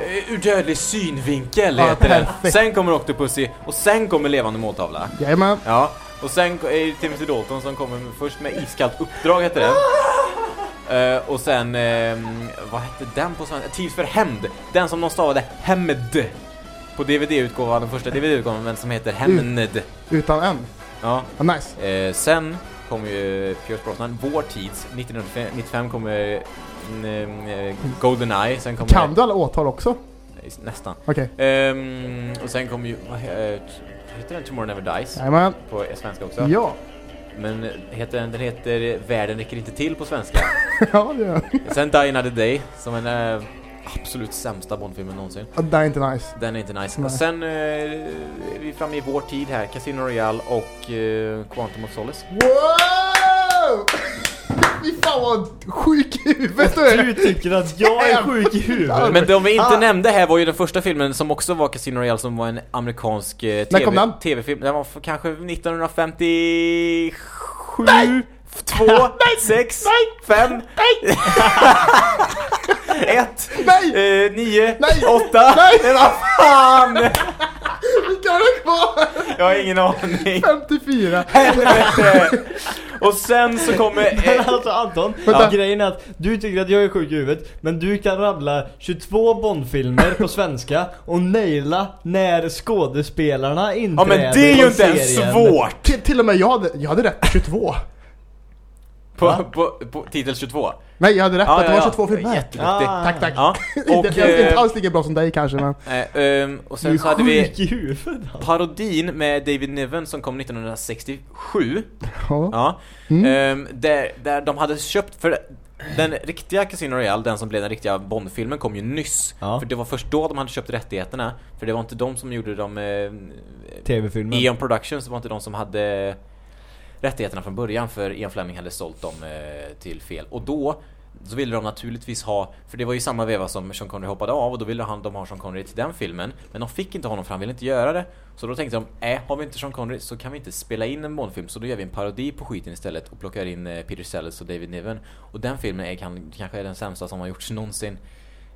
Eh, Ur dödlig synvinkel heter den. perfekt. Sen kommer Octopussy och sen kommer Levande måltavla. Jajamän. Ja, och sen är det Timothy Dalton som kommer med- först med Iskallt uppdrag heter den. Eh, och sen, ehm, vad hette den på svenska? Tid för hämnd. Den som de stavade Hämnd. På DVD-utgåvan, den första DVD-utgåvan, men som heter Hämnd. Utan en. Ja. Ja, nice. Eh, sen kommer ju Pierce Brosnan, vår tids, 1995 kommer mm, eh, Goldeneye, sen kommer... Kan du alla åtal också? Nästan. Okej. Ehm, och sen kommer ju, heter den Tomorrow Never Dies? Jajamän. På svenska också. Ja. Men eh, heter den, den heter Världen räcker inte till på svenska. [laughs] ja, det gör [laughs] sen Die Another Day, som är den eh, absolut sämsta Bondfilmen någonsin. Ja, Det är inte nice. Den är inte nice. Nej. Och sen eh, är vi framme i vår tid här, Casino Royale och eh, Quantum of Solace. Wow! Fy fan vad sjuk i huvudet du Du är! tycker att jag är sjuk i huvudet? Men de vi inte Ah. nämnde här var ju den första filmen som också var Casino Royale som var en amerikansk eh, När kom TV, den? TV-film. Den var för kanske 1957... Nej! Två, sex, fem, [laughs] ett, Nej! eh, nio, Nej! åtta, Nej! men vad fan! [laughs] Kvar? Jag har ingen aning. 54. Helvete! Och sen så kommer... Men Eh, alltså Anton, Vänta. grejen är att du tycker att jag är sjuk i huvudet Men du kan rabbla 22 Bondfilmer på svenska och naila när skådespelarna ja inträder men det är ju inte ens serien. svårt! Till, till och med jag hade, jag hade rätt på 22. På, på, på titel 22. Nej, jag hade rätt att det var 22 filmer. Jätteduktig. Ah. Tack, tack. Ja, [laughs] och, jag är inte eh, alls lika bra som dig kanske, men... [laughs] ehm, och Du sen är så hade vi i huvudet alltså. parodin med David Niven som kom 1967. Ja. Ja. Mm. Ehm, där, där de hade köpt, för den riktiga Casino Royale, den som blev den riktiga Bond-filmen, kom ju nyss. Ja. För det var först då de hade köpt rättigheterna. För det var inte de som gjorde dem... Eh, TV-filmen Eon Productions var inte de som hade rättigheterna från början för Ian Fleming hade sålt dem eh, till fel. Och då så ville de naturligtvis ha, för det var ju samma veva som Sean Connery hoppade av och då ville han, de ha Sean Connery till den filmen. Men de fick inte honom för han ville inte göra det. Så då tänkte de, äh, har vi inte Sean Connery så kan vi inte spela in en Bondfilm så då gör vi en parodi på skiten istället och plockar in eh, Peter Sellers och David Niven. Och den filmen är kan, kanske är den sämsta som har gjorts någonsin.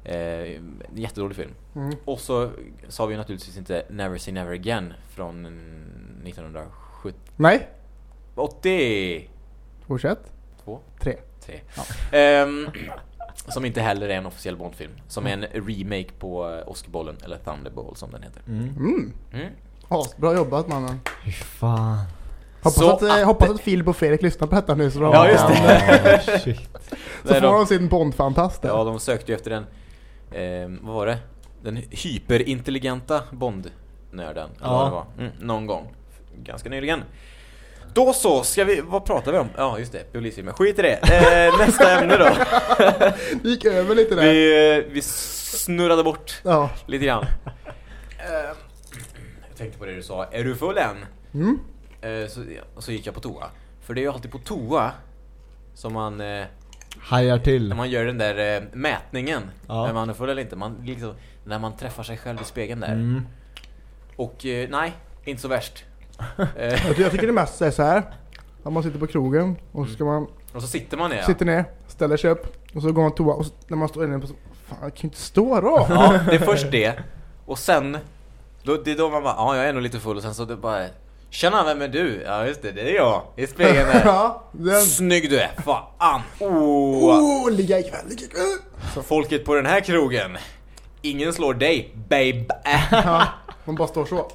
Eh, jättedålig film. Mm. Och så sa vi ju naturligtvis inte Never Say Never Again från 1970 Nej. 82 Fortsätt. Tre. Tre. Ja. Ehm, som inte heller är en officiell Bondfilm. Som är en remake på eh, Oscarbollen, eller Thunderball som den heter. mm. Mm. Mm. Bra jobbat mannen. Fy fan Hoppas, Så att, eh, att- hoppas att Filip och Fredrik lyssnar på detta nu så de Ja, just det. eh, Ah, shit. Så Nej, får de- de sin Bond-fantass där. Ja, de sökte ju efter den, ehm, vad var det? Den hyperintelligenta Bond-nörden. eller Ja. vad det var. Mm, någon gång. Ganska nyligen. Då så, ska vi, vad pratar vi om? Ja just det, polisfilmer. Skit i det. Eh, nästa ämne då. Det gick över lite där. Vi, eh, vi snurrade bort Ja. lite grann. [laughs] Eh, jag tänkte på det du sa, är du full än? Mm. Eh, så, och så gick jag på toa. För det är ju alltid på toa som man, eh, Hajar till när man gör den där eh, mätningen. Ja. När man är full eller inte. Man, liksom, när man träffar sig själv i spegeln där. mm. Och eh, nej, inte så värst. Eh, Jag, ty- jag tycker det mest är så här. Om man sitter på krogen och så ska man och så sitter man ner. sitter ner, ställer sig upp och så går man toa och så, när man står inne på så, Fan jag kan ju inte stå då! Ja, det är först det. Och sen, då, det är då man bara, ja jag är nog lite full och sen så det bara Tjena, vem är du? Ja just det, det är jag. I spegeln där. [laughs] ja, den... Snygg du är, fan! Oh. Oh, ligga ikväll, ligga ikväll! Så folket på den här krogen, ingen slår dig, babe. Ja, man bara står så.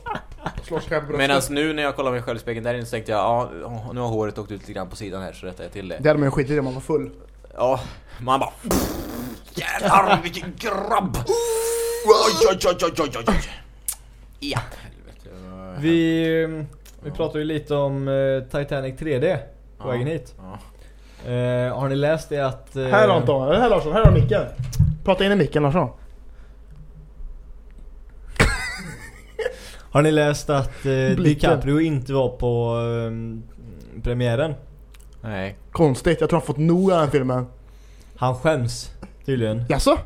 Medan nu när jag kollar mig själv i spegeln där inne så tänkte jag, ja nu har håret åkt ut lite grann på sidan här så rättar jag till det. Det hade man ju skitit i om man var full. Ja, man bara Jävlar vilken grabb! Oj, oj, oj, oj, oj, oj. Ja. Vi, vi pratade ju lite om eh, Titanic 3D på Ja. vägen hit Ja. Eh, Har ni läst det att... eh, Här Anton, här Larsson, här har micken. Prata in i micken Larsson. Har ni läst att eh. DiCaprio inte var på eh, premiären? Nej. Konstigt, jag tror han fått nog av den filmen. Han skäms tydligen, Jaså?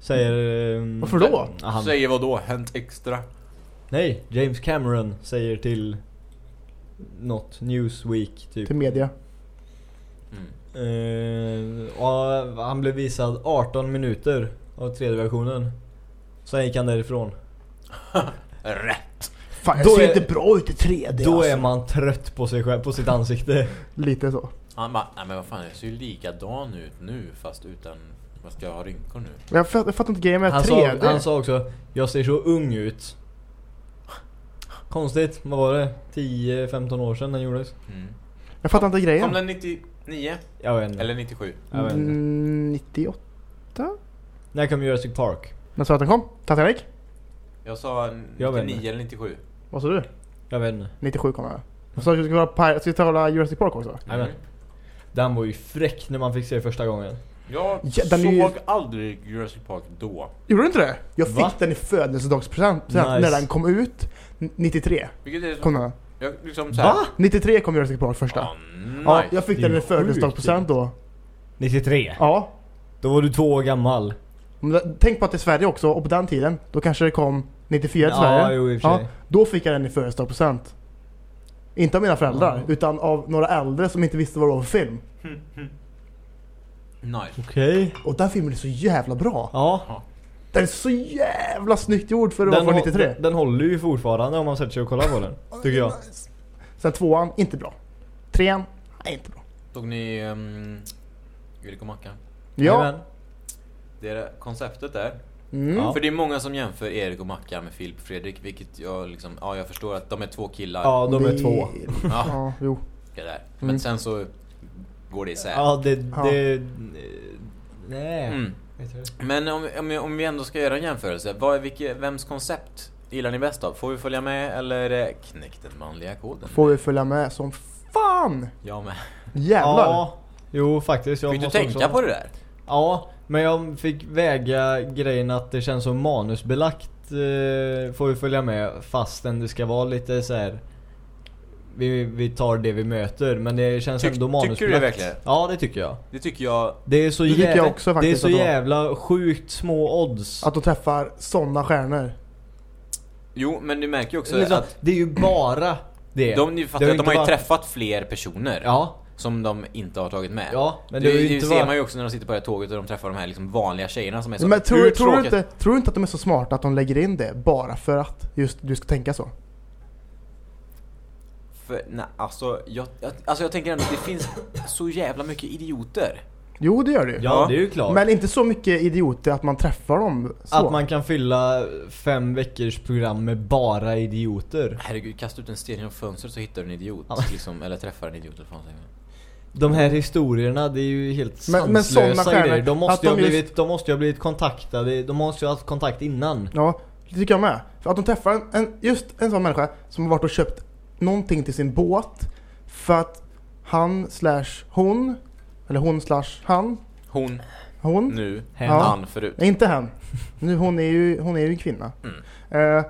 säger... eh, Varför då? Han, Säger vad då? Hänt extra? nej, James Cameron säger till något Newsweek typ. Till media. Mm. Eh, och han blev visad 18 minuter av tredje versionen. Sen gick han därifrån. [laughs] Rätt. Fan jag Då ser är- inte bra ut i 3D Då alltså. är man trött på sig själv, på sitt ansikte. Lite så. Han bara, nej men vad fan jag ser ju likadan ut nu fast utan, vad ska jag ha rynkor nu? Men Jag, fatt, jag fattar inte grejen med Han sa, 3D. han sa också, jag ser så ung ut. Konstigt, vad var det? 10-15 år sedan den gjordes? Mm. Jag fattar inte grejen. Kom den 99? Jag vet inte. Eller 97? Jag vet inte. Mm, 98? När kom Jurassic Park? När sa att den kom? Titanic? Jag sa Jag vet 99 inte. eller 97 Vad sa du? Jag vet inte. 97 kom jag. Jag sa att vi skulle kolla Pir- ska vi kolla Jurassic Park också? Jajamän. Mm. Den var ju fräck när man fick se det första gången. Jag Ja, den är såg ju- aldrig Jurassic Park då Gjorde du inte det? Jag fick Va? den i födelsedagspresent present Nice. när den kom ut. N- 93 Vilket är kom den. jag, liksom så här, Va? 93 kom Jurassic Park första. Ja, nice. Ja, jag fick Det den i ju födelsedagspresent då. 93? Ja. Då var du två år gammal. Men det- Tänk på att det är Sverige också, och på den tiden, då kanske det kom 94 till Ja, Sverige. jo i och för sig. Då fick jag den i födelsedagspresent. Inte av mina föräldrar, Ja. utan av några äldre som inte visste vad det var för film. [laughs] Nice. Okej. Och den filmen är så jävla bra. Ja. Den är så jävla snyggt gjord för att vara från hå- 93. den, den håller ju fortfarande om man sätter sig och kollar på den. Tycker jag. Sen tvåan, inte bra. Trean, nej inte bra. Såg ni um, Erik och Mackan? Ja. Jajamän. Det är konceptet där. Mm. Ja. För det är många som jämför Erik och Mackan med Filip och Fredrik, vilket jag liksom, ja jag förstår att de är två killar. Ja, de är två. Ja. Ja, jo. Det där. Mm. Men sen så går det isär. Ja, det... Ja. det nej. Mm. Men om, om, om vi ändå ska göra en jämförelse, vad är, vilket, vems koncept gillar ni bäst av? Får vi följa med eller knäck den manliga koden? Får vi följa med som fan! Jag med. Jävlar! Ja. Jo, faktiskt. Jag Fick du tänka också... på det där? Ja, men jag fick väga grejen att det känns som manusbelagt eh, får vi följa med fastän det ska vara lite så här. Vi, vi tar det vi möter men det känns Tyck- ändå tycker manusbelagt. du det verkligen? Ja det tycker jag. Det tycker jag. Det är så, Det tycker jag jävla, också det är faktiskt så jävla sjukt små odds. Att de träffar sådana stjärnor. Jo, men du märker ju också Liksom, att det är ju bara det. de, de inte har ju träffat fler personer Ja, som de inte har tagit med. ja. Men det, det, det ser varit... man ju också när de sitter på det här tåget och de träffar de här liksom vanliga tjejerna som är så Men tror, tror, du inte, tror du inte att de är så smarta att de lägger in det bara för att just du ska tänka så? För, nej, alltså, jag, jag, alltså jag tänker ändå att det finns så jävla mycket idioter. Jo det gör det ju. Ja, det är ju klart. Men inte så mycket idioter att man träffar dem så. Att man kan fylla fem veckors program med bara idioter. Herregud, kasta ut en sten genom fönstret så hittar du en idiot. Ja. Liksom, eller träffar en idiot. eller fan? De här historierna, det är ju helt Men- men sanslösa stjärnor, grejer. De måste, ju ha de just- blivit, de måste ju ha blivit kontaktade, de måste ju ha haft kontakt innan. Ja, det tycker jag med. För att de träffar en, en, just en sån människa som har varit och köpt någonting till sin båt för att han slash hon, eller hon slash han, Hon, hon, nu, Hen. Ja. han förut. nej inte hen. Nu, hon är ju, hon är ju en kvinna. Mm. Eh,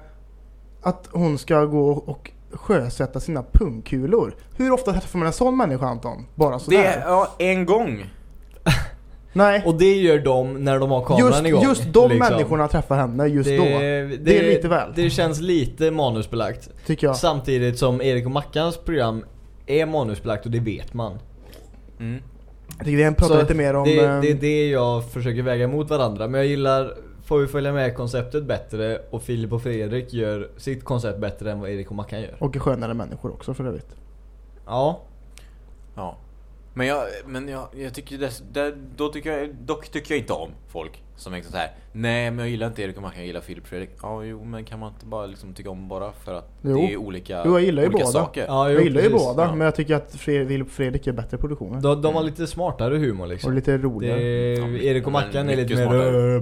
att hon ska gå och sjösätta sina pungkulor. Hur ofta träffar man en sån människa Anton? Bara sådär? Det är, ja, en gång. Nej. Och det gör de när de har kameran Just, igång. just de liksom. människorna träffar henne just det, då. Det, Det är lite väl. Det känns lite manusbelagt. Tycker jag. Samtidigt som Erik och Mackans program är manusbelagt och det vet man. Mm. Jag tycker vi pratar Så lite mer om... det, eh, det är det jag försöker väga mot varandra. Men jag gillar Får vi följa med konceptet bättre och Filip och Fredrik gör sitt koncept bättre än vad Erik och Mackan gör. Och skönare människor också för övrigt. Ja. Ja. Men jag, men jag, jag tycker det, det, då tycker jag, dock tycker jag inte om folk som är så här. Nej men jag gillar inte Erik och Mackan, jag gillar Filip och Fredrik. Ja jo men kan man inte bara liksom tycka om bara för att Jo. det är olika, Jo, jag gillar ju båda. saker? ja jag gillar ju precis. båda, Ja. men jag tycker att Filip och Fredrik är bättre produktioner. De, de har lite smartare humor liksom. Och lite Det roligare. är, Ja, Erik och Mackan är lite mer smartare.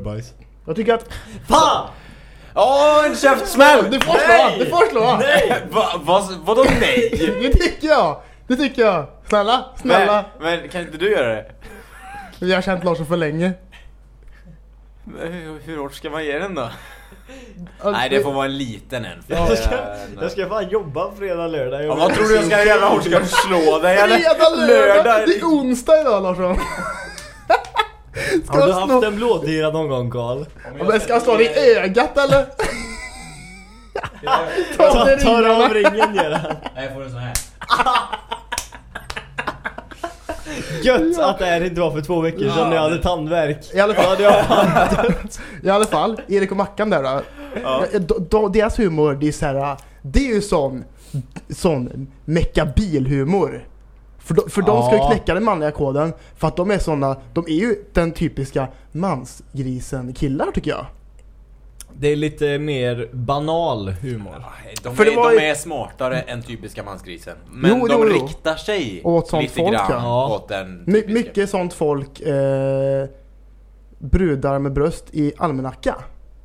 "Äh, bajs. Jag tycker att... Fan! Åh en käftsmäll! Du får slå! Du får slå! Nej! Va, va, vadå nej? Det tycker jag! Det tycker jag! Snälla, snälla! Men, men kan inte du göra det? Jag har känt Larsson för länge. Men Hur, hur hårt ska man ge den då? Alltså, Nej det får vara en liten en. för Jag ska, är- jag ska fan jobba fredag, lördag. Ja, vad tror du jag ska jävla hårt ska du slå dig eller? Fredag, lördag! Det är onsdag idag Larsson! Ska Har du haft en blåtira någon gång Karl? Men ska jag slå dig i ögat eller? [laughs] Ta Ta, av dig ringarna! av ringen han. Nej jag får en sån här. Gött att det här inte var för två veckor sedan när jag hade tandvärk. I alla fall. Ja, [laughs] I alla fall, Erik och Mackan där då. Ja. Deras humor, det är så här, det är ju sån, sån meckabilhumor. För, de, för de ska ju knäcka den manliga koden, för att de är såna, de är ju den typiska mansgrisen-killar tycker jag. Det är lite mer banal humor. De, För det är, var de ju- är smartare än typiska mansgrisen. Men Jo, de jo, jo. riktar sig Åt sånt lite folk, grann ja. åt den My, typiska. mycket sånt folk, eh, brudar med bröst i almanacka.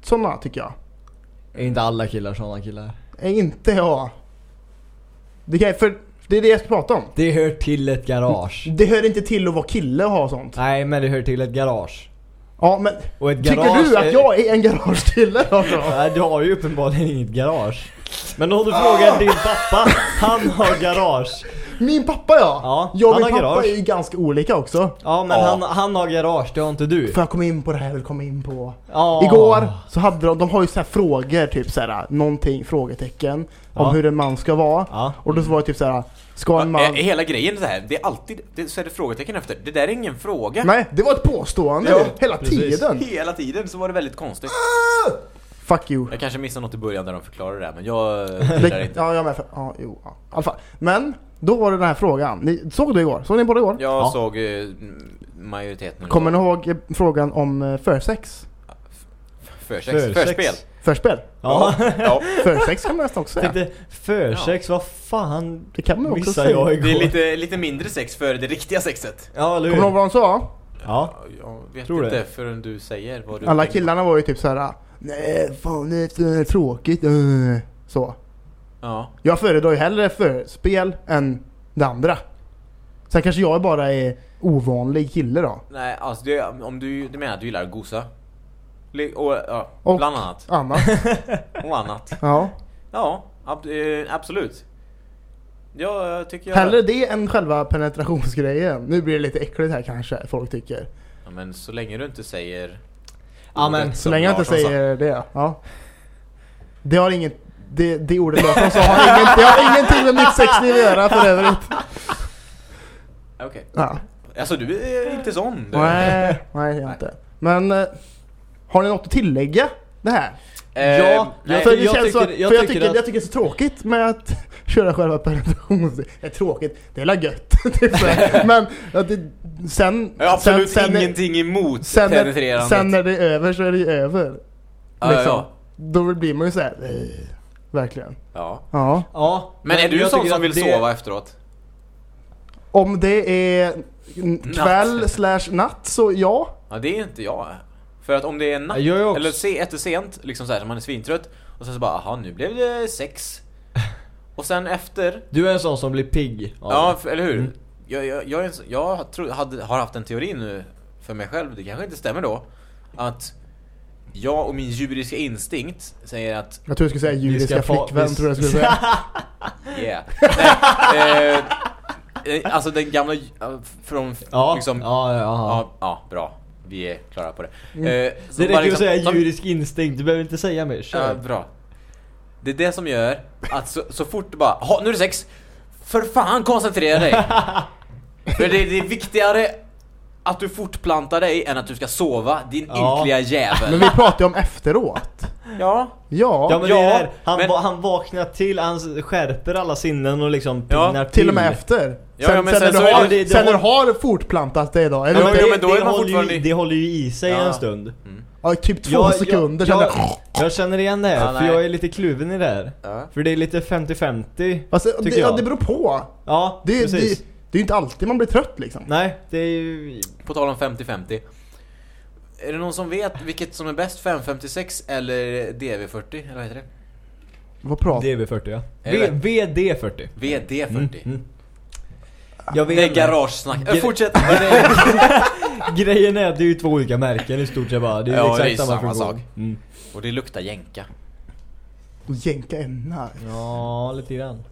Såna tycker jag. Är inte alla killar sådana killar? Är inte jag. Det, kan, för det är det jag ska prata om. Det hör till ett garage. Det hör inte till att vara kille och ha sånt. Nej, men det hör till ett garage. Ja, men Och ett tycker garage du att är- jag är en garagekille då? [laughs] Nej, du har ju uppenbarligen inget garage. Men om du frågar din pappa, han har garage. Min pappa ja! Ja, jag och min pappa garage. är ju ganska olika också. Ja, men Ja. Han, han har garage, det har inte du. Får jag komma in på det här jag vill komma in på? Ja. Igår så hade de, de har ju så här frågor, typ så här, någonting, frågetecken om hur en man ska vara. Ja. Och då var det typ så här, ska en man... Är hela grejen så här, det är alltid, det, så är det frågetecken efter. Det där är ingen fråga. Nej, det var ett påstående Ja, hela precis. tiden. Hela tiden så var det väldigt konstigt. Fuck you. Jag kanske missade något i början där de förklarade det här, men jag gillar inte. ja, jag med. För, ja, jo, ja. Fall. Men, då var det den här frågan. Ni, såg du igår? Såg ni på det igår? Jag Ja. såg eh, majoriteten. Kommer ni ihåg eh, frågan om eh, försex? Försex. Försex. Förspel. Förspel? Ja. [laughs] ja. Försex kan man nästan också säga. Tänkte, försex, vad fan Det kan man också säga. jag igår? Det är lite, lite mindre sex för det riktiga sexet. Ja, eller Kommer du ihåg hur? vad de sa? Ja. Jag vet Tror inte det. förrän du säger vad du Alla tänker. killarna var ju typ så här. Nej, fan det är så tråkigt. eh." Så. Ja. Jag föredrar ju hellre förspel än det andra. Sen kanske jag bara är ovanlig kille då. Nej, alltså det, om du, du menar att du gillar att gosa? Och, ja, Och- bland annat. Annat. [laughs] Och annat. Ja. Ja, ab, eh, absolut. Ja, jag tycker jag... Hellre det än själva penetrationsgrejen. Nu blir det lite äckligt här kanske, folk tycker. Ja, men så länge du inte säger... Ja, men Så länge jag inte Larsson sa. säger det. Ja. Det har inget... Det, det ordet Larsson sa har, inget, det har ingenting med mitt sexliv att göra för övrigt. Okej. Ja. Alltså du är inte sån. du. Nej, nej jag är inte. Men eh, har ni något att tillägga det här? Eh, Ja, nej. för jag så, tycker- jag för jag tycker att- jag tycker det är så tråkigt med att [laughs] köra själva penetrations... Det är tråkigt, det är la gött. [laughs] så. [laughs] Men att det, sen... Jag har absolut sen, sen, ingenting emot sen, när, penetrerandet. sen när det är över så är det ju över. liksom. ja, Då blir man ju såhär... Eh, verkligen. ja. Ja. Ja. Men är du jag sån som vill det- sova efteråt? Om det är kväll Natt. slash natt så ja. Ja, det är inte jag. För att om det är natt, eller se, ett är sent, liksom så här, så man är svintrött Och sen så bara, aha nu blev det sex [laughs] Och sen efter, Du är en sån som blir pigg. ja det. f- eller hur? Mm. Jag, jag, jag, är en jag tror, hade, har haft en teori nu för mig själv, det kanske inte stämmer då Att jag och min djuriska instinkt säger att Jag tror jag skulle säga judiska ska få- flickvän vi- tror jag skulle säga. [laughs] Yeah. Nej, eh, eh, alltså den gamla, från Ja, liksom, ja, ja, ja. ja, ja, bra. Vi är klara på det. Mm. Eh, Det räcker att liksom- säga de- djurisk instinkt, du behöver inte säga mer. Ja, Kör. bra. Det är det som gör att så, så fort du bara, "Ha, nu är det sex. För fan koncentrera dig. [laughs] För det, det är viktigare att du fortplantar dig än att du ska sova, din Ja. ynkliga Men jävel. vi pratar ju om efteråt. Ja. Ja, Ja men Ja, det är han, men- han vaknar till, han skärper alla sinnen och liksom Ja, piggnar till. till och med efter. Ja, sen, ja, men sen, sen är har, det- det sen håller- har fortplantat dig då, eller Ja, inte? ja, men då är man håller ju, det håller ju i sig Ja. en stund. Ja, typ två Jag- sekunder jag, sen jag, jag känner igen det här, Ja, för jag är lite kluven i det här. Ja. För det är lite 50-50. Alltså, det, Tycker ja, jag. det beror på. Ja, Det, det, precis. det är ju inte alltid man blir trött liksom. Nej, det är ju... På tal om 50-50. Är det någon som vet vilket som är bäst, 556 eller DV40? Eller vad heter det? Vad pratar DV40 ja. Är det V- VD40. VD40. Mm, mm. Jag vet Det är garagesnack. Gre- Fortsätt! [laughs] [laughs] Grejen är att det är ju två olika märken i stort sett bara. Det är Ja, exakt det är samma, samma sak. Mm. Och det luktar jänka. Och jänka är nice. Ja, lite grann.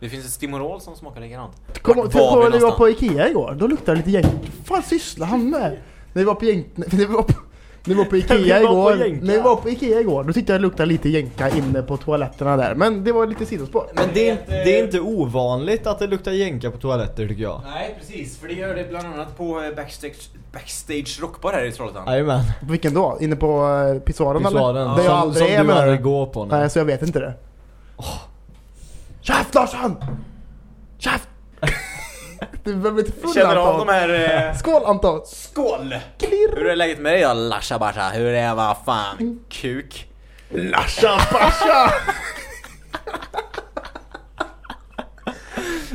Det finns ett Stimorol som smakar likadant. Vart tänk på när vi var på Ikea igår, då luktade det lite jänka. Fan sysslar han med? När vi var på jänk... När vi var på, vi var på [laughs] Ikea Vi var igår, vi var på Ikea igår, då tyckte jag det luktade lite jänka inne på toaletterna där. Men det var lite sidospår. Men det är, det är inte ovanligt att det luktar jänka på toaletter tycker jag. Nej, precis. För det gör det bland annat på eh, backstage, backstage rockbar här i Trollhättan. Jajamän. På vilken då? Inne på eh, pissoaren Pissoaren. eller? Där jag som, aldrig som är du aldrig går på. Nej. Nej, så jag vet inte det. Käft Larsson! Käft! Du behöver inte full Känner av Anton. de här... Eh... Skål Anton! Skål! Klirr! Hur är läget med dig då, Lasha Basha? Hur är vad fan? Kuk? Lasha pasha! [laughs]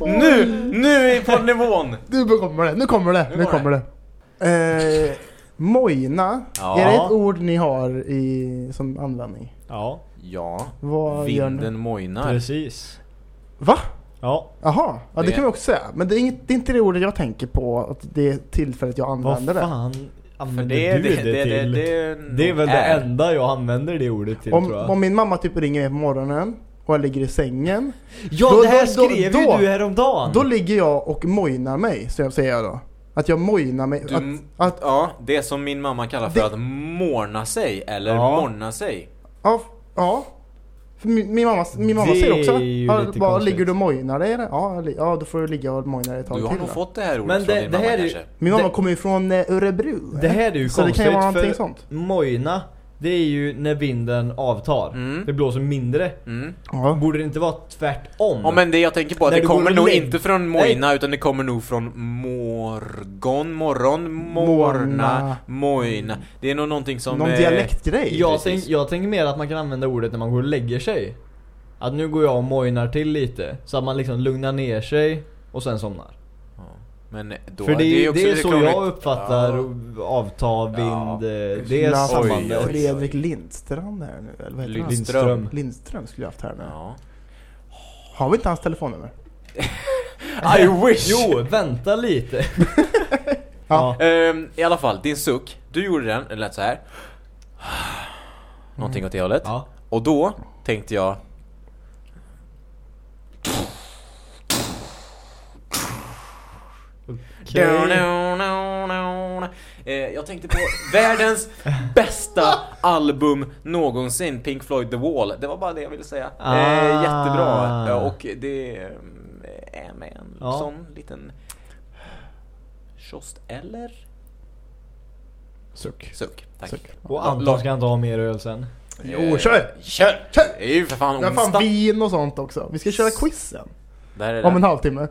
Nu! Nu är vi på nivån! Nu kommer det, nu kommer det, nu kommer kommer det. Eh, mojna, Ja. är det ett ord ni har i, som användning? Ja, Ja, Vad gör ni? vinden mojnar. precis. Va? Ja, Jaha, ja det, Det- kan vi också säga. Men det är, inget, det är inte det ordet jag tänker på, att det är tillfället jag vad använder det. fan För använder det, du det, det, det, det, till? det, Det är väl det enda jag använder det ordet till Om, tror jag. om min mamma typ ringer mig på morgonen och jag ligger i sängen, ja, då- det här då- skrev då- ju du häromdagen! då ligger jag och mojnar mig, så säger jag då. Att jag mojnar mig. Du, Att, att, ja, det som min mamma kallar för Det- att morna sig, eller Ja. morna sig. ja, ja. För min, min mamma, min mamma Det säger också lite bara. Ligger du och mojnar dig? Ja, ja, då får du ligga och mojna dig ett tag Du har till. nog då. fått det här ordet Men från det- din det mamma här är kanske? Min mamma Det- kommer ju från eh, Örebro. Det här är ju Så det konstigt kan ju vara någonting för sånt. mojna, det är ju när vinden avtar. Mm. Det blåser mindre. Mm. Borde det inte vara tvärtom? Ja men det jag tänker på är att När det kommer nog lägg- inte från mojna utan det kommer nog från morgon, morgon, morna, mojna. Det är nog någonting som... Någon eh, dialektgrej. jag, tänk, jag tänker mer att man kan använda ordet när man går och lägger sig. Att nu går jag och mojnar till lite. Så att man liksom lugnar ner sig och sen somnar. Men då För det, ju är, också det är så krångligt. jag uppfattar Ja. avta, vind, Ja. eh, det är sambandet. Fredrik Lindstrand här nu, eller vad heter han? Lindström. Lindström skulle jag haft här nu. Ja. Har vi inte hans telefonnummer? [laughs] I wish! Jo, vänta lite. [laughs] Ja. Ehm, I alla fall, din suck. Du gjorde den, den lät så här. [sighs] Någonting åt det hållet. Ja. Och då tänkte jag... Eh, Jag tänkte på världens [laughs] bästa album någonsin, Pink Floyd The Wall. Det var bara det jag ville säga. Ah. Eh, jättebra. Ja, Och det eh, är med en Ja. sån liten Tjost eller? Suck. Suck, tack. Suck. Och Anton ska inte ha mer öl sen. Jo, kör! Kör! Kör! Det är ju för fan Jag har fan onsdag. vin och sånt också. Vi ska köra quizen. Där är Om en det. halvtimme.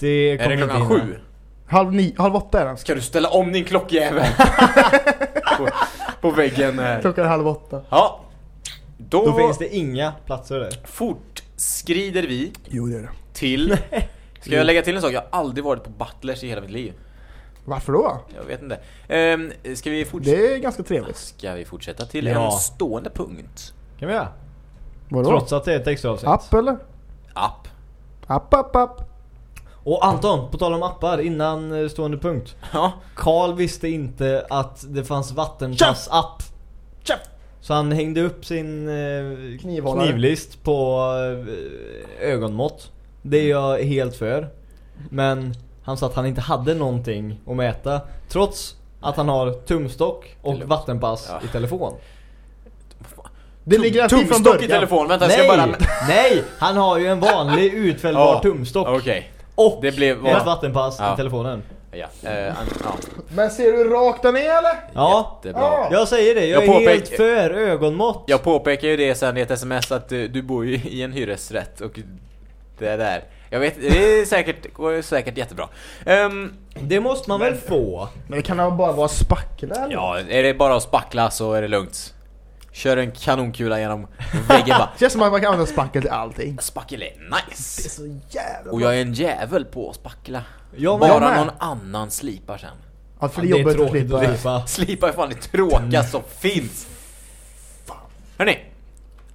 Det Är kommer det inte klockan sju? Halv, ni, halv åtta är den. Ska du ställa om din klockjävel? [laughs] på, på väggen här. Klockan är halv åtta. Ja. Då, Då finns det inga platser där. fortskrider vi Jo, det är det. till... Ska jag lägga till en sak? Jag har aldrig varit på Butlers i hela mitt liv. Varför då? Jag vet inte. Ehm, ska vi fortsätta? Det är ganska trevligt. Ska vi fortsätta till Ja. en stående punkt? Kan vi göra? Vadå? Trots att det är ett extra avsnitt. App eller? App. App, app, app. Och Anton, på tal om appar innan eh, stående punkt. Ja. Karl visste inte att det fanns vattenpass-app. Så han hängde upp sin eh, Knivhållare. knivlist på eh, ögonmått. Det är jag helt för. Men han sa att han inte hade någonting att mäta. Trots att han har tumstock och vattenpass Ja. i telefon. Det ligger alltid från Tumstock i telefon. Vänta, jag Nej! ska bara... Nej! Han har ju en vanlig utfällbar Ja, tumstock. Okej. Och Det blev... ett vattenpass Ja. i telefonen. Ja. An- ja. Men ser du rakt där ner eller? Ja, Jättebra. Ja. jag säger det. Jag, Jag är helt för ögonmått. Jag påpekar ju det sen i ett sms att eh, du bor ju i en hyresrätt och det är där. Jag vet, det är säkert, går säkert jättebra. Ehm, Det måste man väl få? Men det kan bara vara spackla eller? ja, är det bara att spackla så är det lugnt. Kör en kanonkula genom väggen bara. [laughs] Känns som att man kan använda spackel till allting. Spackel är Det är nice! så jävla Och jag är en jävel på att spackla. Jag Bara med. någon annan slipar sen. Ja, för det är det är jobbigt att tråkigt att klippa. [laughs] Slipa är fan det tråkigaste som finns. Hörni,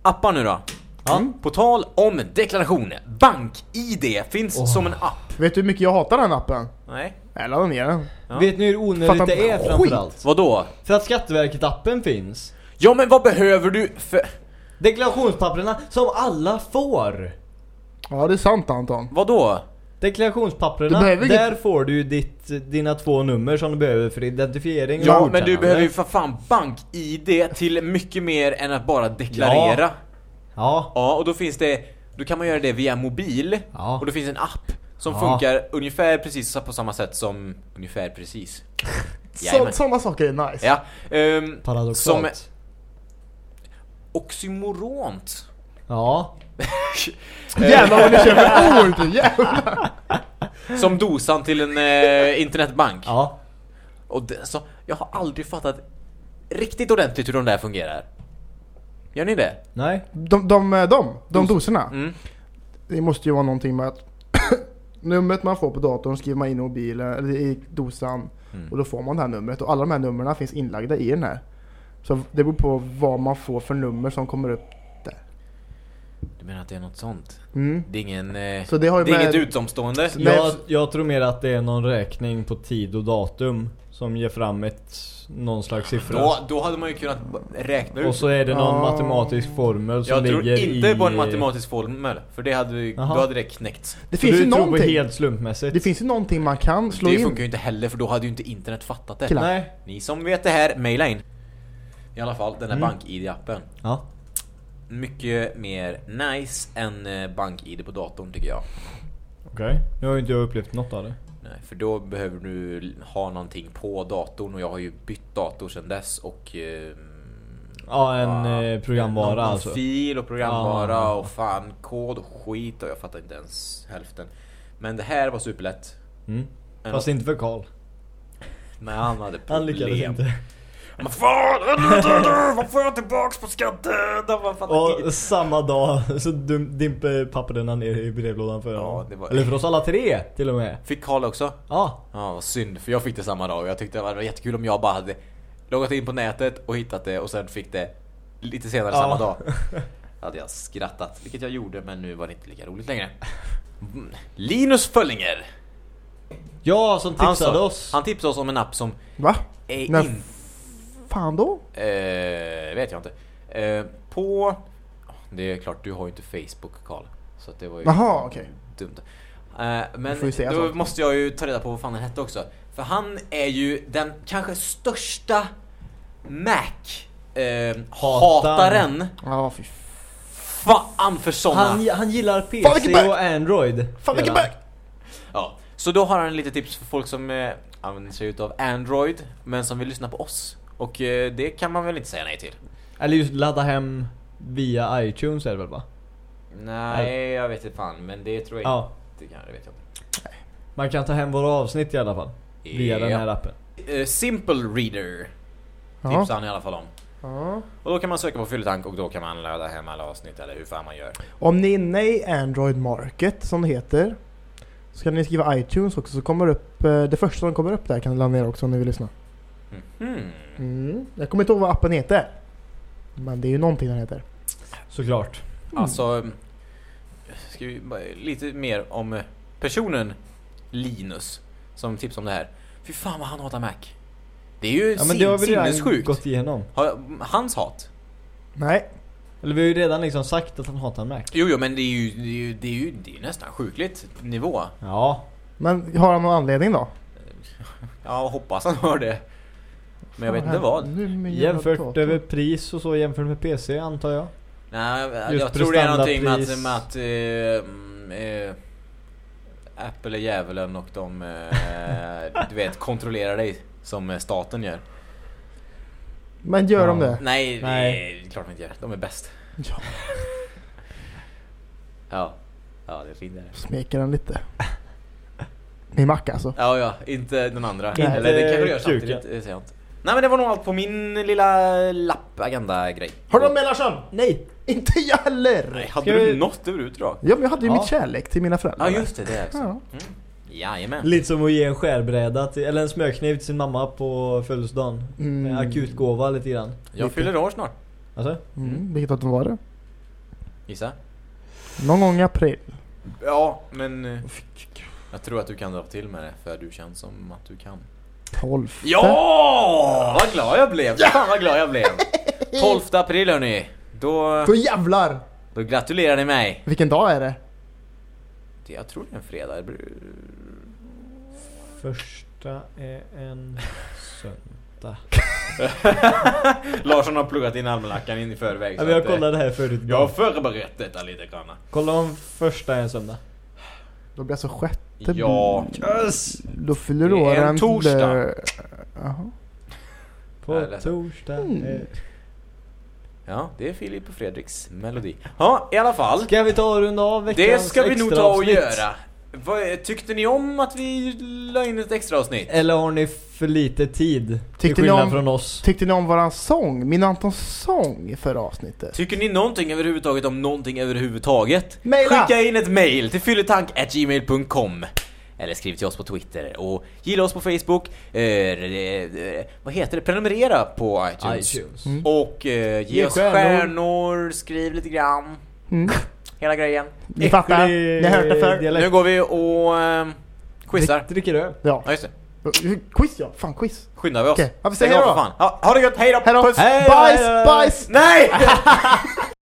appar nu då. Ja. På tal om deklaration, BankID finns som en app. Vet du hur mycket jag hatar den appen? Nej. Jag laddar ner den. Ja. Vet ni hur onödigt Fattar det är skit. framförallt? Vadå? För att Skatteverket-appen finns. Ja men vad behöver du för... Deklarationspapperna som alla får. Ja, det är sant Anton. Vadå? Deklarationspapperna, Du behöver inget- där får du ju ditt, dina två nummer som du behöver för identifiering och Ja men du godkännande. behöver ju för fan BankID till mycket mer än att bara deklarera. Ja. Ja, och då finns det... Då kan man göra det via mobil. Ja. Och då finns en app som Ja. funkar ungefär precis på samma sätt som... Ungefär precis. [laughs] Så, Jajamän. sådana saker är nice. Ja. ehm, paradoxalt. Som- oxymoront. Ja. [laughs] Jävlar vad ni kör för [laughs] ord! Jävlar! Som dosan till en eh, internetbank. Ja. Och det, så, jag har aldrig fattat riktigt ordentligt hur de där fungerar. Gör ni det? Nej. De, de, de, de, de Dos- doserna. Mm. Det måste ju vara någonting med att [coughs] numret man får på datorn skriver man in i mobilen, eller i dosan. Mm. Och då får man det här numret. Och alla de här numren finns inlagda i den här. Så det beror på vad man får för nummer som kommer upp. Du menar att det är något sånt? Mm. Det är ingen... Eh, Så det har det är med- inget utomstående? Jag, jag tror mer att det är någon räkning på tid och datum som ger fram ett någon slags siffra. Då, då hade man ju kunnat räkna ut. Och så är det någon Ah. matematisk formel som jag tror ligger inte i... på en matematisk formel. För det hade, då hade det knäckts. Det Så finns du ju tror på någonting. helt slumpmässigt? Det finns ju någonting man kan slå det in. funkar ju inte heller för då hade ju inte internet fattat det. Killar. Nej. Ni som vet det här, maila in. I alla fall, den här Mm. BankID-appen. Ja. Mycket mer nice än eh, BankID på datorn tycker jag. Okej. Nu har ju inte jag upplevt något av det. Nej, för då behöver du ha någonting på datorn och jag har ju bytt dator sedan dess och... Eh, Ja, en va- eh, programvara någon, någon alltså. fil och programvara Ah. och fan kod och skit och jag fattar inte ens hälften. Men det här var superlätt. Mm. En- Fast inte för Karl. Nej, han hade problem. Han lyckades inte. Men fan, vad får jag tillbaks på skatten? Och inget. samma dag [laughs] så dimper papperna ner i brevlådan för Ja, var- Eller för oss alla tre till och med. Fick Karl också? Ja. Ja, vad synd, för jag fick det samma dag och jag tyckte det var jättekul om jag bara hade loggat in på nätet och hittat det och sen fick det lite senare Ja. samma dag. [laughs] hade jag skrattat, vilket jag gjorde men nu var det inte lika roligt längre. Mm. Linus Föllinger! Ja, som Han, tipsade sa- oss. han tipsade oss om en app som Va? är När. Fan då? Eh, vet jag inte. Eh, på... Det är klart, du har ju inte Facebook Karl. Så att det var ju Jaha, okej. dumt. Eh, men då så. måste jag ju ta reda på vad fan han hette också. För han är ju den kanske största Mac eh, hataren. Ja, fy Fan för såna. Han, han gillar Fan, PC bag! och Android. Fan vilken han. Ja. Så då har han lite tips för folk som eh, använder sig utav Android men som vill lyssna på oss. Och eh, det kan man väl inte säga nej till. Eller just ladda hem via iTunes är det väl va? Nej, jag vet inte fan men det tror jag Ja. inte kan, det vet jag inte. Man kan ta hem våra avsnitt i alla fall. Via den här appen. Eh, Simple Reader Ja. tipsar han i alla fall om. Ja. Och då kan man söka på fylletank och då kan man ladda hem alla avsnitt eller hur fan man gör. Om ni är inne i Android Market som det heter. Så kan ni skriva iTunes också så kommer det upp, eh, det första som kommer upp där kan ni ladda ner också om ni vill lyssna. Mhm. Mm. Jag kommer inte ihåg vad appen heter. Men det är ju någonting den heter. Såklart. Alltså, ska vi lite mer om personen Linus som tipsar om det här. Fy fan vad han hatar Mac. Det är ju Ja men det har vi redan sinnessjukt. gått igenom. Har- Hans hat? Nej. Eller vi har ju redan liksom sagt att han hatar Mac. Jo, jo men det är ju, det är ju, det är ju, det är nästan sjukligt nivå. Ja. Men har han någon anledning då? [laughs] Jag hoppas han hör det. Men jag vet inte vad. Jämfört över pris och så jämfört med PC antar jag. Nej, jag Just tror det är någonting med att, med att mm, eh, Apple är djävulen och de, eh, [laughs] du vet, kontrollerar dig som staten gör. Men gör de Ja. det? Nej, Nej. det är klart de inte gör. De är bäst. Ja. [laughs] Ja, ja det är fint det är. Smeker den lite. Min Mac alltså. Ja, ja, inte den andra. Inte Eller det kanske det gör kuken. samtidigt, det säger jag inte. Nej men det var nog allt på min lilla lapp agenda grej. Har du någon Mellarsson? Nej! Inte jag heller! Nej, hade Ska du vi- något överhuvudtaget? Ja men jag hade ju Ja. mitt kärlek till mina föräldrar. Ja just det, det också. Ja. Mm. Jajamän. Lite som att ge en skärbräda till, eller en smörkniv till sin mamma på födelsedagen. Mm. En Akutgåva lite grann. Jag fyller år snart. Alltså? Mm, vilket datum var det? Gissa? Någon gång i april. Ja, men eh, jag tror att du kan dra till med det för du känns som att du kan. 12. Ja! Vad glad jag blev! Fan vad glad jag blev! [laughs] 12 april hörni. Då, Då jävlar! då gratulerar ni mig. Vilken dag är det? Det- Jag tror det är en fredag. Första är en söndag. [laughs] Larsson har pluggat in almanackan in i förväg. Ja, så vi har eh, kollat det här förut. Jag har förberett detta lite grann. Kolla om första är en söndag. Då blir alltså sjätte... Ja. Yes! Då fyller Det är du år en torsdag. där- Jaha. På Ja, det är så. torsdag Mm. är... Ja, det är Filip och Fredriks melodi. Ja, i alla fall. Ska vi ta och runda av veckans Det ska vi nog ta och extraavsnitt? göra. Vad, tyckte ni om att vi la in ett extra avsnitt? Eller har ni för lite tid? Tyckte ni om- från oss. Tyckte ni om våran sång? Min Antons sång i förra avsnittet? Tycker ni någonting överhuvudtaget om någonting överhuvudtaget? Maila! Skicka in ett mail till fylletank.gmail.com Eller skriv till oss på Twitter och gilla oss på Facebook. Eh, eh, vad heter det? Prenumerera på iTunes. iTunes. Mm. Och eh, ge, Ge oss stjärnor. stjärnor. skriv lite grann. Mm. Hela grejen. Ni fattar? Ni hört det förr? Nu går vi och eh, quizar. Drick- Dricker öl. Ja. Ja just det. Quiz ja, fan quiz. Skyndar vi oss. Okej, ja, vi säger hej då. fan. Ja, ha det gött, hej då! Puss! Hej Bajs, hej bajs! Nej! [laughs]